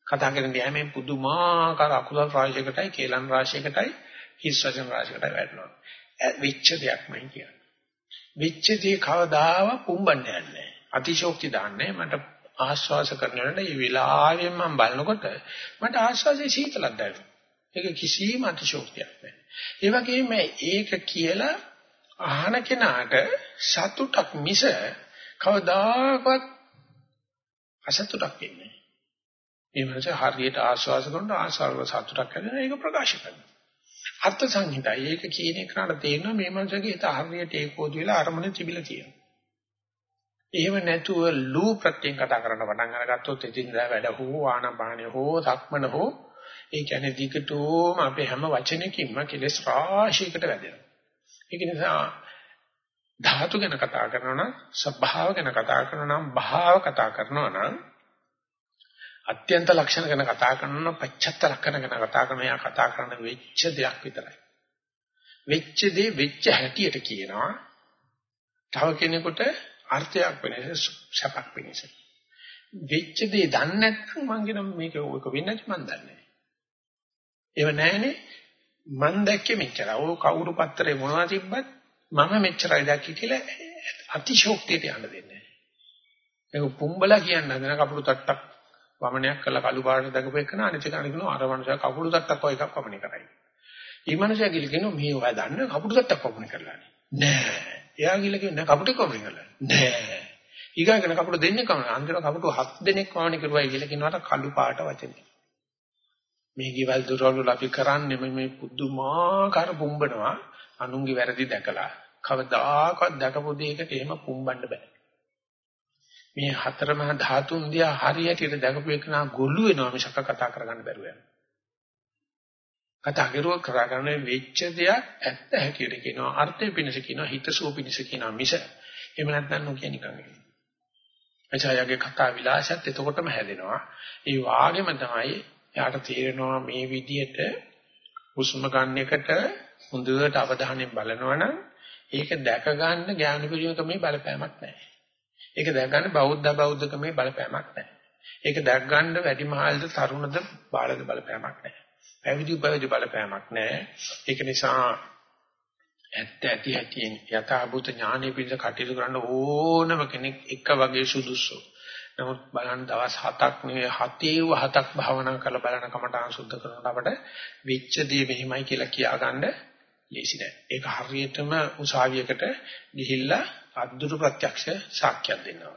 කතා කරන යෑමෙන් පුදුමාකාර අකුසල රාශියකටයි කේලම් රාශියකටයි හිස් වචන රාශියකටයි වැටෙනවා. විච්ඡ දෙයක්මයි කියන්නේ. විච්ඡ දේ කවදාව පුම්බන්නේ නැහැ. අතිශෝක්ති දාන්නේ මට ආශ්වාස කරනකොට මේ විලාවෙන් මම බලනකොට මට ආශ්වාසයේ සීතලක් දැනෙනවා. ඒක කිසිම අතිශෝක්තියක් නැහැ. ඒ වගේම ඒක කියලා අහන කෙනාට සතුටක් මිස කවදාකවත් අසතුටක් වෙන්නේ නැහැ. මේ මනස හරියට ආශ්වාස කරනකොට ආශ්වාසව සතුටක් හැදෙනවා ඒක ප්‍රකාශ කරනවා. අර්ථ සංහිතයි ඒක කියන එකට තේරෙනවා මේ මනසගේ හිත හරියට ඒකෝදි වෙලා අරමුණේ තිබිලා තියෙනවා. එහෙම නැතුව ලූ ප්‍රත්‍යයෙන් කතා කරන්න පටන් අරගත්තොත් ඉතින්දා වැඩ හෝ ආනපානිය හෝ සක්මන හෝ ඒ කියන්නේ දිගටම අපේ හැම වචනයකින්ම කෙලස් රාශියකට වැදෙනවා. ඒක නිසා ධාතු ගැන කතා කරනවා නම් ස්වභාව ගැන කතා කරනවා නම් භාව කතා කරනවා නම් අත්‍යන්ත ලක්ෂණ ගැන කතා කරනවා නම් පච්චත්ත ලක්ෂණ ගැන කතා කරනවා යා කතා කරන වෙච්ච දෙයක් විතරයි. වෙච්ච දේ වෙච්ච හැටියට කියනවා. තව කෙනෙකුට අර්ථයක් වෙනස සපක් වෙනස. වෙච්ච දේ දන්නේ නැත්නම් මං කියන මේක ඔක වෙන්නේ නැති මං දන්නේ නැහැ. ඒව නැහනේ මං දැක්කේ මෙච්චර. ඕ කවුරු පත්‍රේ මොනවද තිබ්බත් මම මෙච්චරයි දැක්කේ කියලා අතිශෝක්තියට යන්න දෙන්නේ නැහැ. ඒක පුම්බලා කියන්න හදන කපුළු තට්ටක් වමනයක් කළා කළු පාට දකපු එකන අනිත් කෙනා කියනවා අර මනුස්සයා කපුළු තට්ටක් වගේ එකක් වමනේ කරයි. ඊ මනුස්සයා කියනවා මේ ඔයා දන්නේ කපුළු තට්ටක් වමනේ කරලානේ. නෑ. එයා ගිහලා කියන්නේ නෑ කපුටෙක් වමනේ කරලා. නෑ. ඊගාගෙන කපුට දෙන්නේ කවන අන්තිම කපුට හත් දෙනෙක් වමනේ කරුවයි කියලා කියනවාට කළු පාට වචනේ. මේ ගෙවල් දොරවල් අපි කරන්නේ මේ පුදුමාකාර පුම්බනවා අනුන්ගේ වැරදි දැකලා කවදාකවත් දැකපු දෙයකට එහෙම පුම්බන්න බෑ. මේ හතර මහා ධාතුන් දිහා හරියට දැකපු එක නා ගොළු වෙනවා මිසක කතා කරගන්න බැරුව යනවා. කතා කරුවා කරගන්න වෙච්ච දෙයක් ඇත්ත හැටියට කියනවා අර්ථය පිණිස කියනවා හිතසුව පිණිස කියනවා මිස එහෙම නැත්නම් නොකිය නිකන් ඉන්නේ. එචායගේ කතා විලාසයත් එතකොටම හැදෙනවා. ඒ වාගෙම තමයි යාට තේරෙනවා මේ විදියට හුස්ම ගන්න එකට හොඳට අවධානයෙන් බලනවනම් ඒක දැක ගන්න ඥාන පිළිවෙතමේ බලපෑමක් නැහැ. ඒක දැක ගන්න බෞද්ධ බෞද්ධකමේ බලපෑමක් නැහැ. ඒක දැක ගන්න වැඩිමහල්ද තරුණද බාලද බලපෑමක් නැහැ. පැවිදි උපවිදි බලපෑමක් නැහැ. ඒක නිසා ඇත්ත ඇති ඇතින් යථාභූත ඥානෙ පිළිස කටයුතු කරන්න ඕනම කෙනෙක් එක වගේ සුදුසු. නමුත් බලන්න දවස් 7ක් නෙවෙයි 7 7ක් භාවනා කරලා බලන කමටහන් සුද්ධ කරනකොට අපට වෙච්ච දේ මෙහිමයි කියලා කියාගන්න ලේසි නෑ. ඒක හරියටම උසාවියකට ගිහිල්ලා අද්දුරු ප්‍රත්‍යක්ෂ සාක්ෂියක් දෙනවා.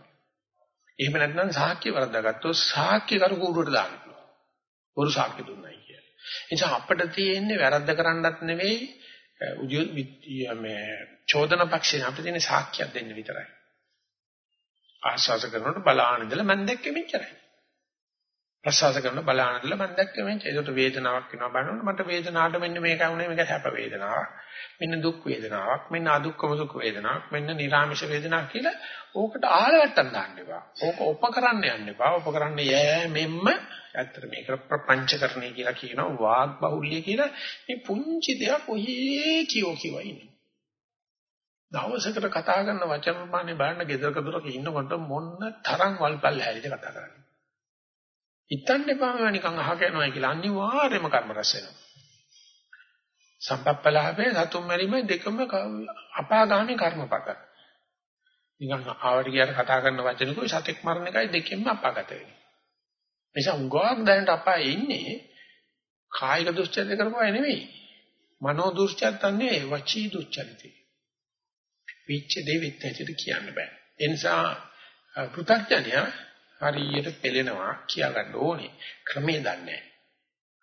එහෙම නැත්නම් සාක්ෂි වරද්දාගත්තොත් සාක්ෂි කරු කූරුවට දාන්න පුළුවන්. බොරු සාක්ෂි දුන්නයි කියලා. ඒ නිසා අපිට තියෙන්නේ වැරද්ද කරන්නත් නෙවෙයි මේ චෝදන පක්ෂේ අපිට තියෙන සාක්ෂියක් දෙන්න විතරයි. ආස්වාද කරනකොට බලාන ඉඳලා මම දැක්කේ මෙච්චරයි. ප්‍රසවාස කරන බලානදල මම දැක්කේ මේ ඒකට වේදනාවක් වෙනවා බලනකොට මට වේදනාවට මෙන්න මේක වුණේ මේක හැප වේදනාවක් මෙන්න දුක් වේදනාවක් මෙන්න අදුක්කම දුක් වේදනාවක් මෙන්න නිරාමිෂ වේදනාවක් කියලා ඕකට ආලවට්ටම් දාන්න එපා. ඕක උපකරන්න යන්න එපා. උපකරන්න යෑ මෙම්ම ඇත්තට මේක ප්‍රපංචකරණය කියලා කියනවා වාග් බහුල්‍ය කියලා මේ පුංචි දෙයක් ඔහේ කියෝ කියවා ඉන්නේ. දවසකට කතා කරන වචන ප්‍රමාණය බලන්න ගෙදරක දොරක ඉන්නකොට මොන්න තරම් වල්පල් හැලිද කතා කරන්නේ. හිතන්න එපා මේවා නිකන් අහක යනවා කියලා අනිවාර්යයෙන්ම කර්ම රැස් වෙනවා. සම්පප්පලාපේ සතුම් මැරීම දෙකම අපාගාමී කර්මපත. නිකන් ආවට ගියාට කතා කරන වචනකුයි සතෙක් මරණ එකයි දෙකෙන්ම අපාගත වෙනවා. නිසා උගාවක් දැනට අපායේ ඉන්නේ කායික දුස්චරිත කරපුවා නෙවෙයි. මනෝ දුස්චරිත නෙවෙයි වචී දුස්චරිතේ. විච්ච දෙවිත් ඇතුළට කියන්න බෑ. ඒ නිසා පෘථග්ජනයා හරියට පෙළෙනවා කියා ගන්න ඕනේ. ක්‍රමේ දන්නේ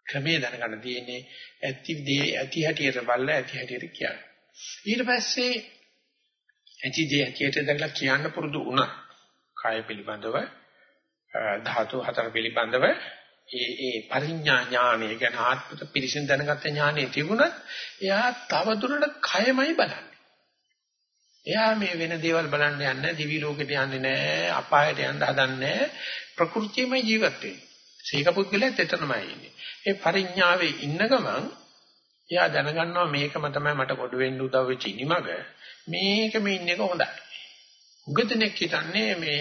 ක්‍රමේ දැනගන්න තියෙන්නේ ඇති දේ ඇති හැටියට බලලා ඇති හැටියට කියන්න. ඊට පස්සේ ඇති දේ හැටියට දැකලා කියන්න පුරුදු වුණා. කාය පිළිබඳව ධාතු හතර පිළිබඳව ඒ ඒ පරිඥා ඥානය ගැන ආත්මත පිරිසින් දැනගත්ත ඥානෙ තිබුණත් එයා තව දුරට කයමයි බලන්නේ. එයා මේ වෙන දේවල් බලන්න යන්නේ දිවි ලෝකෙට යන්නේ නැහැ අපායට යන්න හදන්නේ ප්‍රകൃතියම ජීවත් වෙන්නේ. සීක පුද්ගලයාත් එතනමයි ඉන්නේ. ඒ පරිඥාවේ ඉන්න ගමන් එයා දැනගන්නවා මේකම තමයි මට කොට වෙන්න උදව් වෙච්ච ඉනිමග මේකම ඉන්න එක හොඳයි. උගදෙනෙක් හිතන්නේ මේ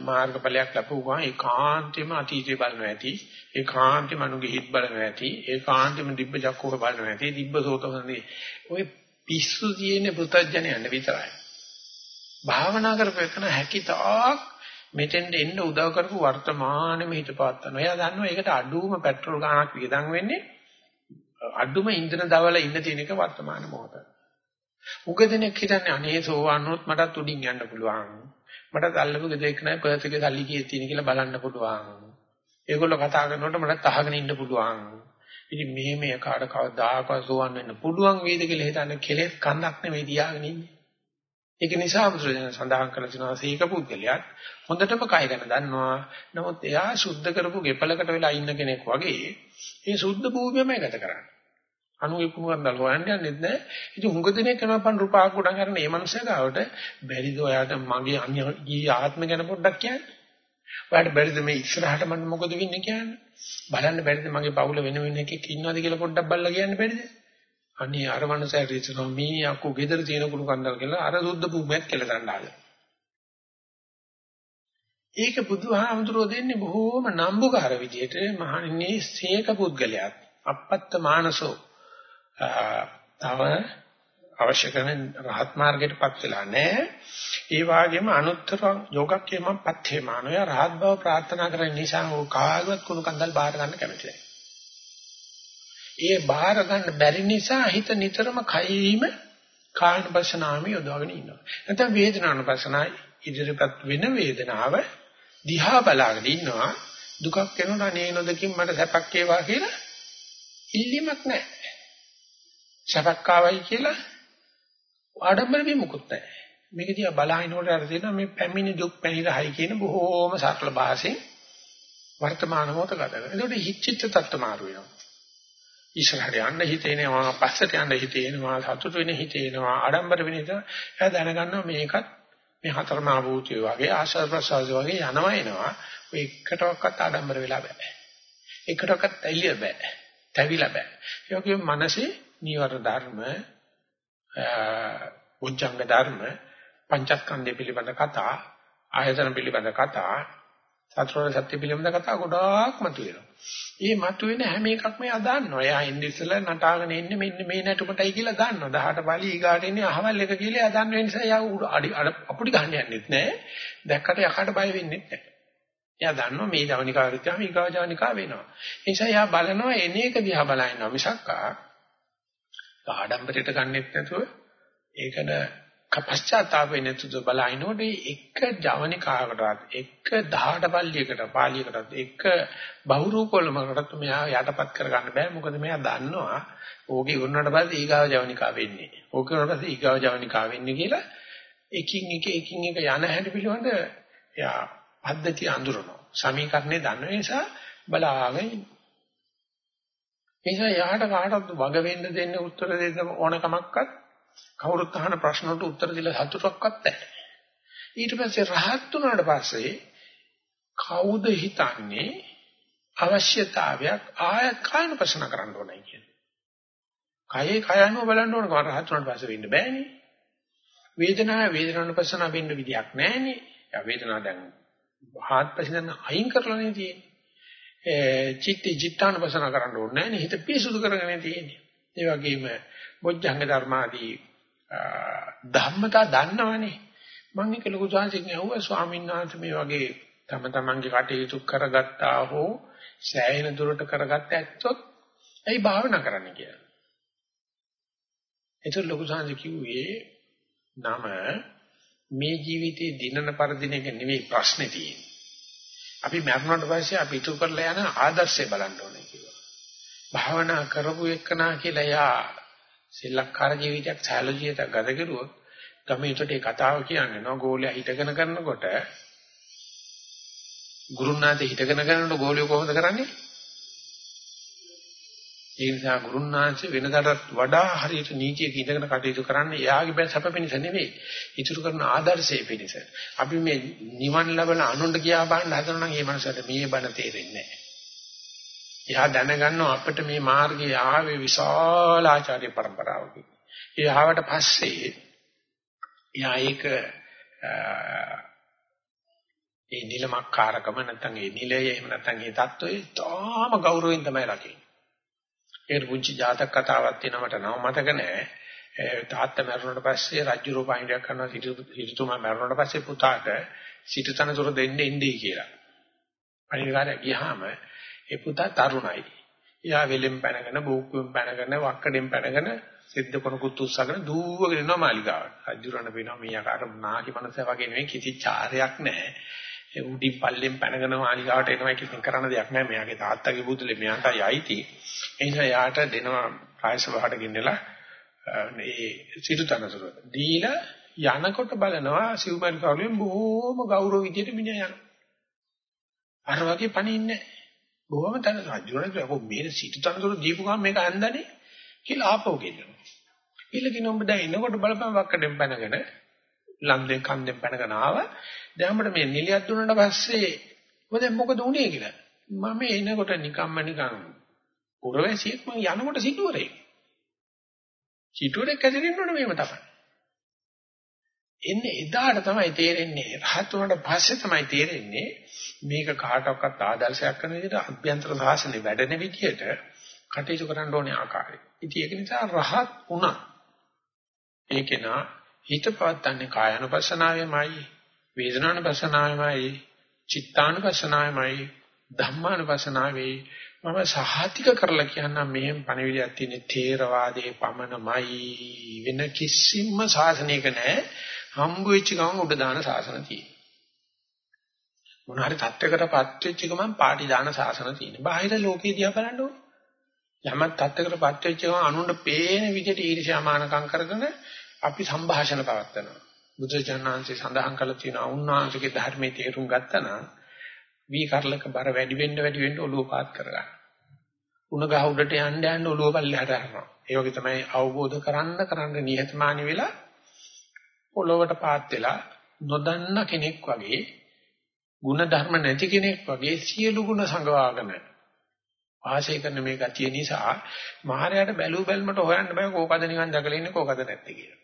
මාර්ගඵලයක් ලැබුවා ඒකාන්තෙම අතීතේ බලනවා ඇති ඒකාන්තෙම අනුගේ හිත් බලනවා ඇති ඒකාන්තෙම දිබ්බ චක්කෝක බලනවා ඇති දිබ්බ සෝතවනේ ඔය පිස්සු තියෙන පුතඥයන් විතරයි. භාවනා කරපෙන්න හැකිතාක් මෙතෙන්ට එන්න උදව් කරපු වර්තමානෙම හිත පාත්තනවා. එයා දන්නවා ඒකට අඩුම පෙට්‍රල් ගාණක් වියදම් වෙන්නේ අඩුම ඉන්ධන දවල ඉන්න තියෙන එක වර්තමාන මොහොත. උගදෙනෙක් හිතන්නේ අනේ සෝවන්නොත් මටත් උඩින් යන්න පුළුවන්. මටත් අල්ලපු ගෙදෙක් නැහැ පර්ස් එකේ සල්ලි කීයක් තියෙන කියලා බලන්න පුළුවන්. ඒගොල්ලෝ කතා කරනකොට මටත් අහගෙන ඉන්න පුළුවන්. ඉතින් මෙහෙම යකාට කවදාකවත් සෝවන් වෙන්න පුළුවන් වේද කියලා හිතන්නේ කෙලෙස් කන්දක් නෙවෙයි තියාගෙන ඉන්නේ. ඒක නිසා බුදුරජාණන් සඳහන් කරලා තිනවා සීක පුද්ගලයාත් හොඳටම කය ගැන දන්නවා. නමුත් එයා සුද්ධ කරපු ගෙපලකට වෙලා ඉන්න කෙනෙක් වගේ මේ සුද්ධ භූමියමයි ගත කරන්නේ. අනුගේ පුණුවන් දල්වන්න යන්නේ නැහැ. ඉතින් හුඟ දිනේ කරනපන් රූපාක් උඩන් කරන මේ මනුස්සයා ගාවට බැරිද ඔයාට මගේ අන්‍ය ආත්ම ගැන පොඩ්ඩක් කියන්න. ඔයාට බැරිද මේ ඉස්සරහට මම මොකද වෙන්නේ කියන්නේ? බලන්න බැරිද මගේ පවුල වෙන වෙන එකෙක් ඉන්නවද කියලා පොඩ්ඩක් බලලා කියන්න බැරිද? අනේ අර මනුස්සයා රීචනෝ මේ අකු ගෙදර තියෙන කුණු කන්දල් කියලා අර සුද්ධ භූමියක් කියලා ගන්න ආද. ඒක බුදුහාමුදුරෝ දෙන්නේ බොහෝම නම්බුකාර විදියට මහන්නේ සීක පුද්ගලයාත් අපත්ත මානසෝ තව අවශ්‍ය කරන රහත් මාර්ගයටපත් වෙලා නැහැ. ඒ වගේම අනුත්තර යෝගක්කේම පත්‍යමානය රහත් බව ප්‍රාර්ථනා කරන නිසා ඕ කාගවත් කුණු කන්දල් බාර ගන්න කැමති නැහැ. ඒ බාර ගන්න බැරි නිසා හිත නිතරම කයිම කායන පස්සනාම යොදවගෙන ඉන්නවා. නැත්නම් වේදනානුපස්සනයි ඉදිරිපත් වෙන වේදනාව දිහා බලාගෙන ඉන්නවා. දුකක් වෙනකොට අනේ නොදකින් මට සැපක් වේවා කියලා ඉල්ලීමක් නැහැ. සැපක් ආවයි කියලා ආඩම්බර වෙමුකුත් නැහැ. මේක දිහා බලහිනකොට අර තියෙනවා මේ පැමිණි දුක් පැනිරහයි කියන බොහෝම සරල භාෂෙන් වර්තමාන මොහොත ගත කරනවා. ඒකට හිච්චිත තත්ත්ව මාරු වෙනවා. ඉස්සරහට යන්න හිතේනවා, පස්සට යන්න හිතේනවා, සතුට වෙන හිතේනවා, ආඩම්බර වෙන හිත. එයා දැනගන්නවා මේකත් මේ හතරම ආභූතිය වගේ ආශාර ප්‍රසාර වගේ යනවා එනවා. ඔය එකටවත් ආඩම්බර වෙලා බෑ. එකටවත් ඇලිය බෑ. තැවිලා බෑ. ඒ වගේම මනසේ නීවර ධර්ම උච්චංග ධර්ම පංචස්කන්ධය පිළිබඳ කතා ආයතන පිළිබඳ කතා සතරවල සත්‍ය පිළිබඳ කතා ගොඩාක් මතුවෙනවා. මේ මතුවෙන හැම එකක්ම එයා දන්නවා. එයා ඉන්නේ ඉස්සෙල්ලා නටාගෙන ඉන්නේ මෙන්න මේ නටුමටයි කියලා දන්නවා. 18 පාලි ඊගාට ඉන්නේ අහවල් එක කියලා එයා දන්න නිසා එයා අපුඩි ගන්න යන්නෙත් නැහැ. දැක්කට යකට බය වෙන්නෙත් නැහැ. එයා දන්නවා මේ ජවනිකා විරුද්ධම ඊගාව ජවනිකා වෙනවා. ඒ නිසා එයා බලනවා එන එක දිහා බලනවා මිසක්කා ආඩම්බරයට ගන්නෙත් නැතුව ඒකන කපස්චාතාපේ නැතුව බලනකොට එක ජවනිකාවකටවත් එක 18 පල්ලියකට පාලියකටත් එක බහුරූපවලමකටත් මෙයා යටපත් කරගන්න බෑ. මොකද මෙයා දන්නවා ඕකේ වුණාට පස්සේ ඊගාව ජවනිකා වෙන්නේ. ඕකේ වුණාට පස්සේ ඊගාව ජවනිකා වෙන්නේ කියලා එකින් එක එකින් එක යන හැටි පිළිබඳ එයා පද්ධතිය අඳුරනවා. සමීකරණේ දන්න නිසා බලාගෙන ඒ නිසා යාට කාටවත් වග වෙන්න දෙන්න උත්තර දෙන්න ඕන කමක්වත් කවුරුත් අහන ප්‍රශ්න වලට උත්තර දීලා සතුටක්වත් නැහැ. ඊට පස්සේ රහත් වුණාට පස්සේ කවුද හිතන්නේ අවශ්‍යතාවයක් ආයත් කායන ප්‍රශ්න කරන්න ඕනයි කියන්නේ. කයේ කයano බලන්න ඕන කම රහත් වුණාට පස්සේ වෙන්න බෑනේ. වේදනාව වේදනාවන ප්‍රශ්න වෙන්න විදියක් නැහැනේ. යා වේදනාව දැන් හාත්පසින් අයින් කරලානේ තියෙන්නේ. චිත්ති චිත්තානුපසන කරන්න ඕනේ නැහැ හිත පිරිසුදු කරගෙන තියෙන්නේ. ඒ වගේම බොජ්ජංග ධර්මාදී ධම්මතා දන්නවනේ. මම ඒක ලොකු සාංශිකව ඇහුවා ස්වාමීන් වහන්සේ මේ වගේ තම තමන්ගේ කටයුතු කරගත්තා හෝ සෑහෙන දුරට කරගත්ත ඇත්තොත් ඇයි භාවනා කරන්න කියලා. ඒතර ලොකු සාංශ කිව්වේ නම මේ ජීවිතේ දිනන පරදින එක නෙවෙයි ප්‍රශ්නේ තියෙන්නේ. අපි මරණයට පස්සේ අපි ඉතුරු කරලා යන ආදර්ශය බලන්න ඕනේ කියලා. භාවනා කරපු එක්කනා කියලා යා සෙල්ලක්කාර ජීවිතයක් සැලජියට ගත කරුවොත් ගමේට ඒ කතාව කියන්නේ නෝ ගෝලයා හිටගෙන කරනකොට ගුරුනාථේ හිටගෙන කරනකොට ගෝලිය කොහොමද කරන්නේ? ඒ නිසා ගුරුන්නාංශ වෙනදාටත් වඩා හරියට නීතිය කීඳගෙන කටයුතු කරන්න එයාගේ බෑ සැප පිණිස නෙවෙයි. ඉතුරු කරන ආදර්ශයේ පිණිස. අපි මේ නිවන් ලැබලා අනුන්ට කියා බලන්න හදනවා නම් මේ මනසට මේ බණ තේරෙන්නේ නැහැ. එයා දැනගන්නවා අපිට මේ මාර්ගයේ ආවේ විශාල ආචාර්ය પરම්පරාවකින්. ඒ ආවට පස්සේ එයා ඒක ඒ නිලමක්කාරකම නැත්නම් ඒ නිලය එහෙම නැත්නම් ඒ தত্ত্বය තාම ගෞරවයෙන් තමයි රකින්නේ. ඒකට පුංචි ජාතක කතාවක් තියෙනවා මට නම මතක නැහැ. තාත්තා මැරුණාට පස්සේ රජු රූපයින්ඩයක් කරනවා සිටුතුමා මැරුණාට පස්සේ පුතාට සිටුතනතුර දෙන්න ඉන්නේ කියලා. පරිවාරය ගියාම ඒ පුතා තරුණයි. එයා වෙලෙන් පැනගෙන බෝක්කුවෙන් පැනගෙන වක්කඩෙන් පැනගෙන සිද්ද කොනකුත් උස්සගෙන දුවගෙන යනවා මාලිගාවට. රජුරණ වෙනවා මේ ආකාර නාකි මනස වගේ නෙවෙයි කිසි චාරයක් නැහැ. ඒ උඩින් පල්ලෙන් පැනගෙන මාලිගාවට එනවා කිසිම කරන්න දෙයක් නැහැ. මෙයාගේ තාත්තගේ බුදුලේ මෙයාටයි අයිති. ඒ නිසා යාට දෙනවා කායසභාවට ගෙන්නලා මේ සිටුතනසුර. දීලා යනකොට බලනවා සිව්මන් කවුලෙන් බොහොම ගෞරව විදියට මිනිහා යනවා. අර වගේ පණින්නේ බොහොම තන රජුනේ කො මේ සිටුතනසුර දීපු ගමන් මේක හන්දනේ කියලා ආපහු ගෙන්නනවා. ඊළඟින් ඔබ දැන් එනකොට බලපන් වක්කඩෙන් පැනගෙන ලන්දෙන් කන්දෙන් පැනගෙන ආවා. දැන් අපිට මේ නිලියක් දුන්නාට පස්සේ මොකද මොකද උනේ කියලා. මම එනකොට නිකම්ම නිකන් පුරවැසියෙක් මං යනකොට සිටුවරේ. සිටුවරේ කැදෙන්න ඕනේ මේව තමයි. එන්නේ එදාට තමයි තේරෙන්නේ රහත් වුණාට පස්සේ තමයි තේරෙන්නේ මේක කාටවත් ආදර්ශයක් කරන විදිහට අභ්‍යන්තර සාසනේ වැඩෙන විදිහට කටයුතු කරන්න ඕනේ ආකාරය. ඉතින් ඒක නිසා රහත් වුණා. ඒකේනා හිත පවත්තන්නේ කායानुපස්සනාවෙමයි, වේදනානුපස්සනාවෙමයි, චිත්තානුපස්සනාවෙමයි, ධම්මානුපස්සනාවෙයි. මම සහතික කරලා කියන්නම් මෙහෙම පණිවිඩයක් තියෙන තේරවාදයේ පමණමයි වෙන කිසිම සාසනයක නැහැ. හම්බ වෙච්ච ගමන් උඩ දාන සාසන තියෙනවා. මොන හරි தත්වයකටපත් වෙච්ච ගමන් පාටි දාන සාසන තියෙනවා. බාහිර ලෝකේ දිහා බලන්න ඕනේ. යමක් තත්ත්වයකටපත් වෙච්ච ගමන් අනුන්ට පේන විදිහට ඊර්ෂ්‍යාමානකම් කරගෙන අපි සංభాෂණ පවත්වනවා. බුදුචානන්සේ සඳහන් කළ තියෙනවා උන්වහන්සේගේ ධර්මයේ තේරුම් ගත්තා නම් වී කරලක බර වැඩි වෙන්න වැඩි වෙන්න ඔළුව පාත් කරගන්න. උණ ගහ උඩට යන්න යන්න ඔළුව පල්ලෙහාට යනවා. ඒ වගේ තමයි අවබෝධ කරන්න කරන්න නිහතමානී වෙලා පොළොවට පාත් වෙලා නොදන්න කෙනෙක් වගේ ಗುಣ ධර්ම නැති කෙනෙක් වගේ සියලු ಗುಣ සංගවාගෙන වාසය කරන මේ ගතිය නිසා මහරයට බැලු බැලමට හොයන්න බෑ කෝකද නිකන් දැකලා ඉන්නේ කෝකද නැත්තේ කියලා.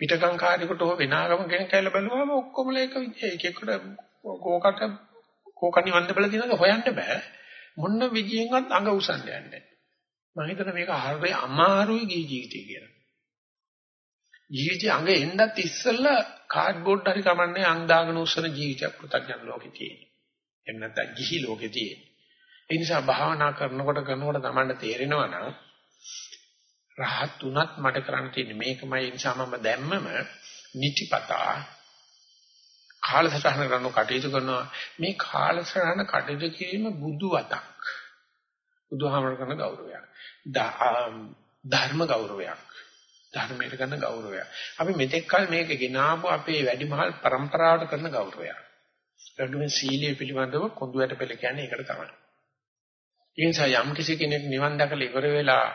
පිටකම් කාර්යකට හෝ වෙනාගම කෙනෙක් ඇවිල්ලා බලුවාම ඔක්කොම එක එක එකට කෝකට කෝකනි වන්ද බල දිනද හොයන්න බෑ. මොන විදියෙන්වත් අඟ උසන්න යන්නේ. මම හිතන මේක හරිය අමාරුයි ගිහි ජීවිතය කියලා. ජීවිතේ අඟ එන්නත් ඉස්සෙල්ලා කාඩ්බෝඩ් හරි කමන්නේ අං දාගෙන උස්සන ජීවිතයක් පුතග්ජන ලෝකේ තියෙන. එහෙම නැත්නම් ගිහි ලෝකේ තියෙන. ඒ නිසා භාවනා කරනකොට කරනකොට තමයි තේරෙනවා නම් රහත් උනත් මට කරන්න තියෙන්නේ මේකමයි. ඒ නිසා මම දැම්මම නිතිපතා කාලසටහන කරන කටයුතු කරනවා. මේ කාලසටහන කටයුතු කිරීම බුදු වතක් බුදුහාමර කරන ගෞරවයක්. ධර්ම ගෞරවයක්. ධර්මයට කරන ගෞරවයක්. අපි මෙතෙක් කල මේක ගෙනාවු අපේ වැඩිමහල් પરම්පරාවට කරන ගෞරවයක්. ඒගොල්ලෝ සීලය පිළිබඳව කොඳුයට පෙළ කියන්නේ ඒකට තමයි. ඒ නිසා යම් කිසි කෙනෙක් නිවන් දැකලා ඉවර වෙලා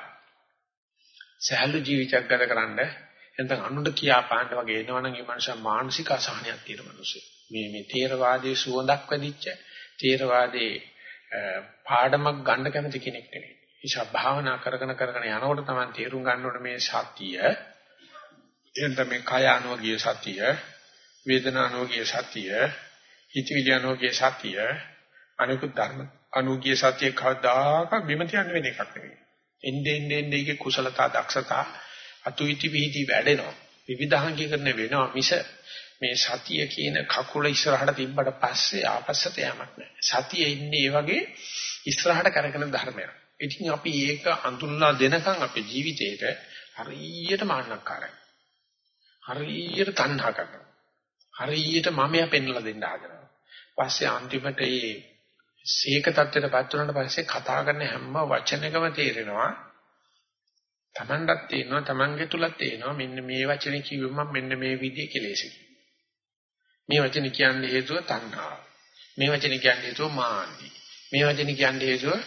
සහැල්ලු ජීවිතයක් ගත කරන්න එතන අනුන්ට කියා පාන්න වගේ එනවනම් ඒ මනුස්සයා මානසික අසහනයක් තියෙන මිනිස්සු. මේ මේ තේරවාදයේ සුවඳක් වැඩිච්ච තේරවාදයේ පාඩමක් ගන්න කැමති කෙනෙක් නෙවෙයි. ඒසා භාවනා කරගෙන කරගෙන යනකොට තමයි තේරුම් ගන්න ඕනේ මේ සතිය එතන මේ කය අනුගිය සතිය වේදනා අනුගිය සතිය හිතවිලි අනුගිය සතිය අනිකුත් ධර්ම අනුගිය සතිය කවදාක බිම තියන්න වෙන එකක් නෙවෙයි. එnde ende ende එකේ කුසලතා දක්ෂතා අතුයිති විහිදි වැඩෙනවා. විවිධාංගීකරණය වෙනවා මිස මේ සතිය කියන කකුල ඉස්සරහට තිබ්බට පස්සේ ආපස්සට යamak නැහැ. සතිය ඉන්නේ වගේ ඉස්සරහට කරගෙන ධර්මයක්. ඉතින් අපි ඒක අඳුන්ලා දෙනකන් අපේ ජීවිතේට හරියට මාන්නක්කාරයි. හරියට තණ්හා කරනවා. හරියට මමයා පෙන්වලා දෙන්න හදනවා. පස්සේ අන්තිමට මේ සීක தත්ත්වයටපත් වුණාට පස්සේ කතා කරන හැම වචනයකම තේරෙනවා Tamandak තේරෙනවා Tamange තුලත් තේරෙනවා මෙන්න මේ වචනේ කිව්වම මෙන්න මේ විදිහේ කෙලෙසි. මේ වචනේ කියන්නේ හේතුව තණ්හාව. මේ වචනේ කියන්නේ හේතුව මාන්නි. මේ වචනේ කියන්නේ හේතුව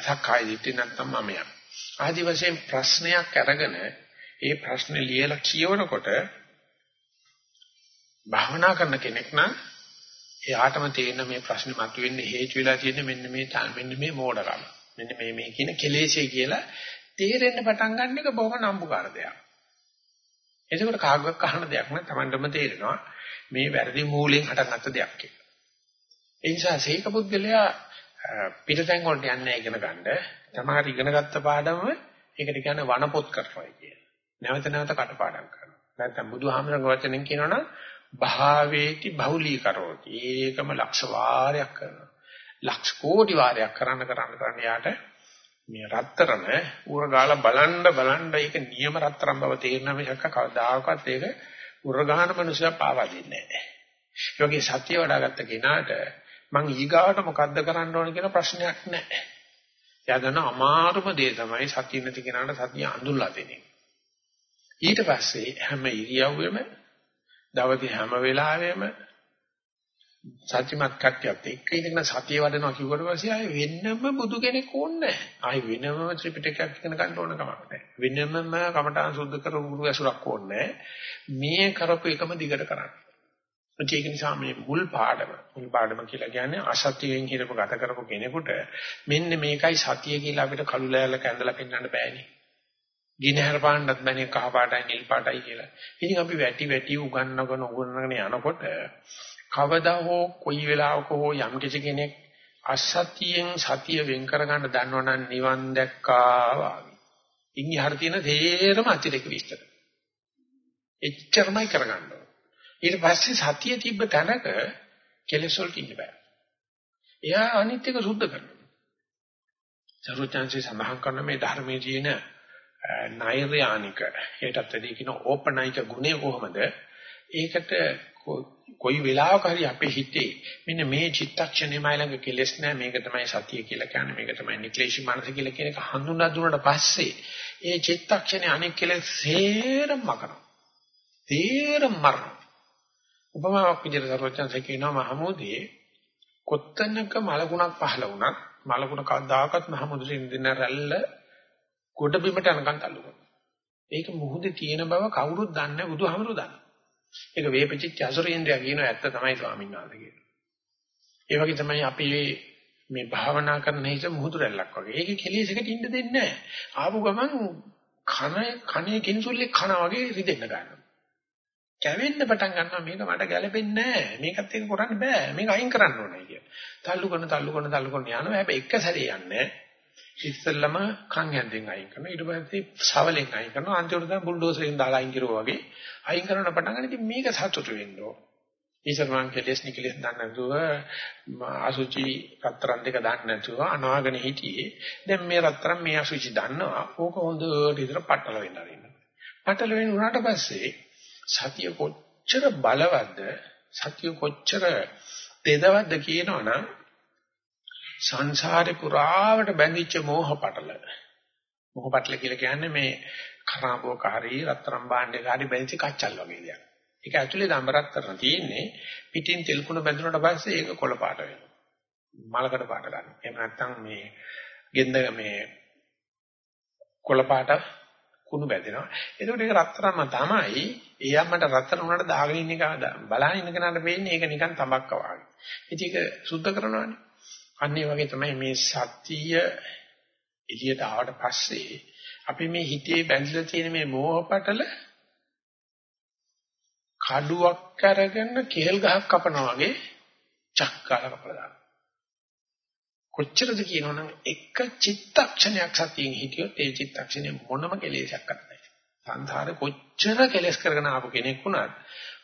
සක්කාය දිට්ඨිය නැත්නම් මමයා. ආදි වශයෙන් ප්‍රශ්නයක් අරගෙන ඒ ප්‍රශ්නේ ලියලා කියවනකොට භාවනා කරන කෙනෙක් නම් එයාටම තේරෙන මේ ප්‍රශ්නේ මතුවෙන්න හේතු වෙලා තියෙන්නේ මෙන්න මේ මෙන්න මේ මෝඩකම. මෙන්න මේ මේ කියන කෙලෙසේ කියලා තේරෙන්න පටන් ගන්න එක බොහොම නම්බුකාර දෙයක්. එතකොට කාගයක් අහන දෙයක් නෑ Tamandම තේරෙනවා මේ වැරදි මූලයෙන් හටගත්ත දෙයක් කියලා. ඒ නිසා සීක පුද්ගලයා පිටතෙන් වලට යන්නේ ඉගෙන ගන්න. තමයි ඉගෙන ගත්ත පාඩම ඒකට කියන්නේ වනපොත් කරනවා කිය. නැවත නැවත කටපාඩම් කරනවා. නැත්නම් බුදුහාමරගේ වචනෙන් කියනවනම් භාවේති බහුලීකරෝති. ඒකම ලක්ෂ වාරයක් කරනවා. ලක්ෂ කෝටි වාරයක් කරන්න කරන්න කරන්න යාට මේ රත්තරන උරගාලා බලන්න බලන්න ඒක නියම රත්තරන් බව තේරෙන මිසක කවදාකවත් ඒක උරගාන මනුස්සයා පාවා දෙන්නේ නැහැ. ඒ වගේ සත්‍ය වඩාගත්ත කෙනාට මං ඊගාවට මොකද්ද කරන්න ඕන කියන ප්‍රශ්නයක් නැහැ. එයා දන්න අමාරුම දේ තමයි සත්‍ය නැති කෙනාට සත්‍ය අඳුල්ලා දෙන්නේ. ඊට පස්සේ හැම ඉරියව්වෙම දවසේ හැම වෙලාවෙම සත්‍යමත් කට්ටියත් එක්ක ඉඳගෙන සතිය වඩනවා කිව්වට පස්සේ ආයේ වෙනම බුදු කෙනෙක් ඕනේ නැහැ. ආයේ වෙනම ත්‍රිපිටකයක් ඉගෙන ගන්න ඕන කමක් නැහැ. වෙනමම කමඨාන් සුද්ධ කරපු ගුරු ඇසුරක් ඕනේ මේ කරපු එකම දිගට කරන්න. ඒක නිසා මේ මුල් පාඩම මුල් පාඩම කියලා කියන්නේ අසත්‍යයෙන් හිරපු ගත කරපු කෙනෙකුට මෙන්න මේකයි සතිය කියලා අපිට කළු ලෑල්ලක ඇඳලා පෙන්වන්න බෑනේ. ගිනහර පාන්නත් බෑනේ කහ පාටයි නිල් පාටයි කියලා. ඉතින් අපි වැටි වැටි උගන්නගෙන උගන්නගෙන යනකොට කවදා හෝ කොයි වෙලාවක හෝ යම් කිසි කෙනෙක් අසත්‍යයෙන් සතිය වෙන් කරගන්න දන්නවනම් නිවන් දැක්කා වාගේ. ඉන්නේ හරිය තියෙන තේරම අතිරේක විස්තර. එච්චරමයි කරගන්න ඕන. ඊට පස්සේ සතිය තිබ්බ තැනක කෙලෙස් වලට ඉන්න බෑ. එයා අනිත් එක සුද්ධ කරනවා. සරුවචාන්සේ සඳහන් කරන මේ ධර්මයේ තියෙන නෛර්යානික ඒටත් වැඩි කියන ඕපනයික ගුණය කොහොමද? ඒකට කොයි වෙලාවක හරි අපේ හිතේ මෙන්න මේ චිත්තක්ෂණය මයි ළඟ කෙලස් නැහැ මේක තමයි සතිය කියලා කියන්නේ මේක තමයි නික්ලේශී මනස කියලා කියන එක හඳුනා දුන්නාට පස්සේ ඒ චිත්තක්ෂණේ අනෙක් කෙලස් සේරම මකනවා. සේරම මරනවා. උපමාවක් විදිහට සර්වඥාන්සේ කියනවා මහමෝදී කොත්තනක මලකුණක් පහළ වුණත් මලකුණ කවදාකවත් මහමුදුරින් දෙන රැල්ල ගොඩ බිමට යනකම් තල්ලු කරනවා. ඒක මුහුදේ තියෙන බව කවුරුත් දන්නේ නැහැ බුදුහාමුදුරුවෝ දන්නවා. ඒක වේපචිත්‍ය අසුරේන්ද්‍රය කියන ඇත්ත තමයි ස්වාමීන් වහන්සේ කියන්නේ. ඒ වගේ තමයි අපි මේ භාවනා කරන හිත මුහුදු රැල්ලක් වගේ. ඒක කෙලෙසකට ඉන්න දෙන්නේ නැහැ. ආපු ගමන් කන කනේ කින්සුල්ලේ කන වගේ රිදෙන්න ගන්නවා. කැවෙන්න පටන් ගන්නවා මේක මට ගැලපෙන්නේ නැහැ. මේකත් එක කරන්න බෑ. මේක අයින් කරන්න ඕනේ කිය. තල්ලු කරන තල්ලු කරන තල්ලු කරන යනවා. හැබැයි එක සැරේ යන්නේ ඉස්සෙල්ලම කන් හැන්දෙන් අයින් කරනවා. ඊට පස්සේ සවලෙන් අයින් කරනවා. අන්තිමට තමයි බුල්ඩෝසරෙන් දාලා අයින් කරුවා වගේ අයින් කරන පටන් ගන්න. ඉතින් මේක සතුටු වෙන්න ඕන. ඊසර්මන් කෙලස් නිකලස් දන්නේ නැතුව අසුචි රත්තරන් දෙක දන්නේ නැතුව අනාගෙන හිටියේ. දැන් මේ රත්තරන් මේ අසුචි දන්නවා. ඕක හොඳට ඉතර පටල වෙන්න ආරින්න පටල වෙන උනාට පස්සේ සතිය කොච්චර බලවත්ද සතිය කොච්චර තෙදවත්ද කියනවනම් සංසාරේ පුරාවට බැඳිච්ච මෝහ පටල. මෝහ පටල කියලා කියන්නේ මේ කරාබෝක හරි රත්තරන් භාණ්ඩයක හරි බැඳිච්ච කච්චල් වගේ දෙයක්. ඒක ඇතුලේ දඹරක් කරන තියෙන්නේ පිටින් තෙල් කුණ බැඳුනට පස්සේ ඒක කොළ පාට වෙනවා. මලකඩ පාට ගන්න. එහෙම නැත්නම් මේ ගෙන්ද මේ කොළ පාට කුණු බැඳෙනවා. එතකොට ඒක රත්තරන්ම තමයි. ඒ අම්මට රත්තරන් උනට දාගෙන ඉන්න එක බලන ඉන්න කෙනාට වෙන්නේ ඒක නිකන් තඹක්ක වගේ. ඉතින් ඒක සුද්ධ කරනවානේ. අන්න ඒ වගේ තමයි මේ සත්‍ය එළියට ආවට පස්සේ අපි මේ හිතේ බැඳලා තියෙන මේ මෝහපටල කඩුවක් අරගෙන කෙල් ගහක් කපනවා වගේ චක්කාල කපලා දානවා. කොච්චරද කියනවනම් එක චිත්තක්ෂණයක් සතියෙන් හිටියොත් ඒ චිත්තක්ෂණය මොනම කෙලෙසක් නැහැ. සංසාරේ කොච්චර කෙලස් කරගෙන ආපු කෙනෙක් වුණත්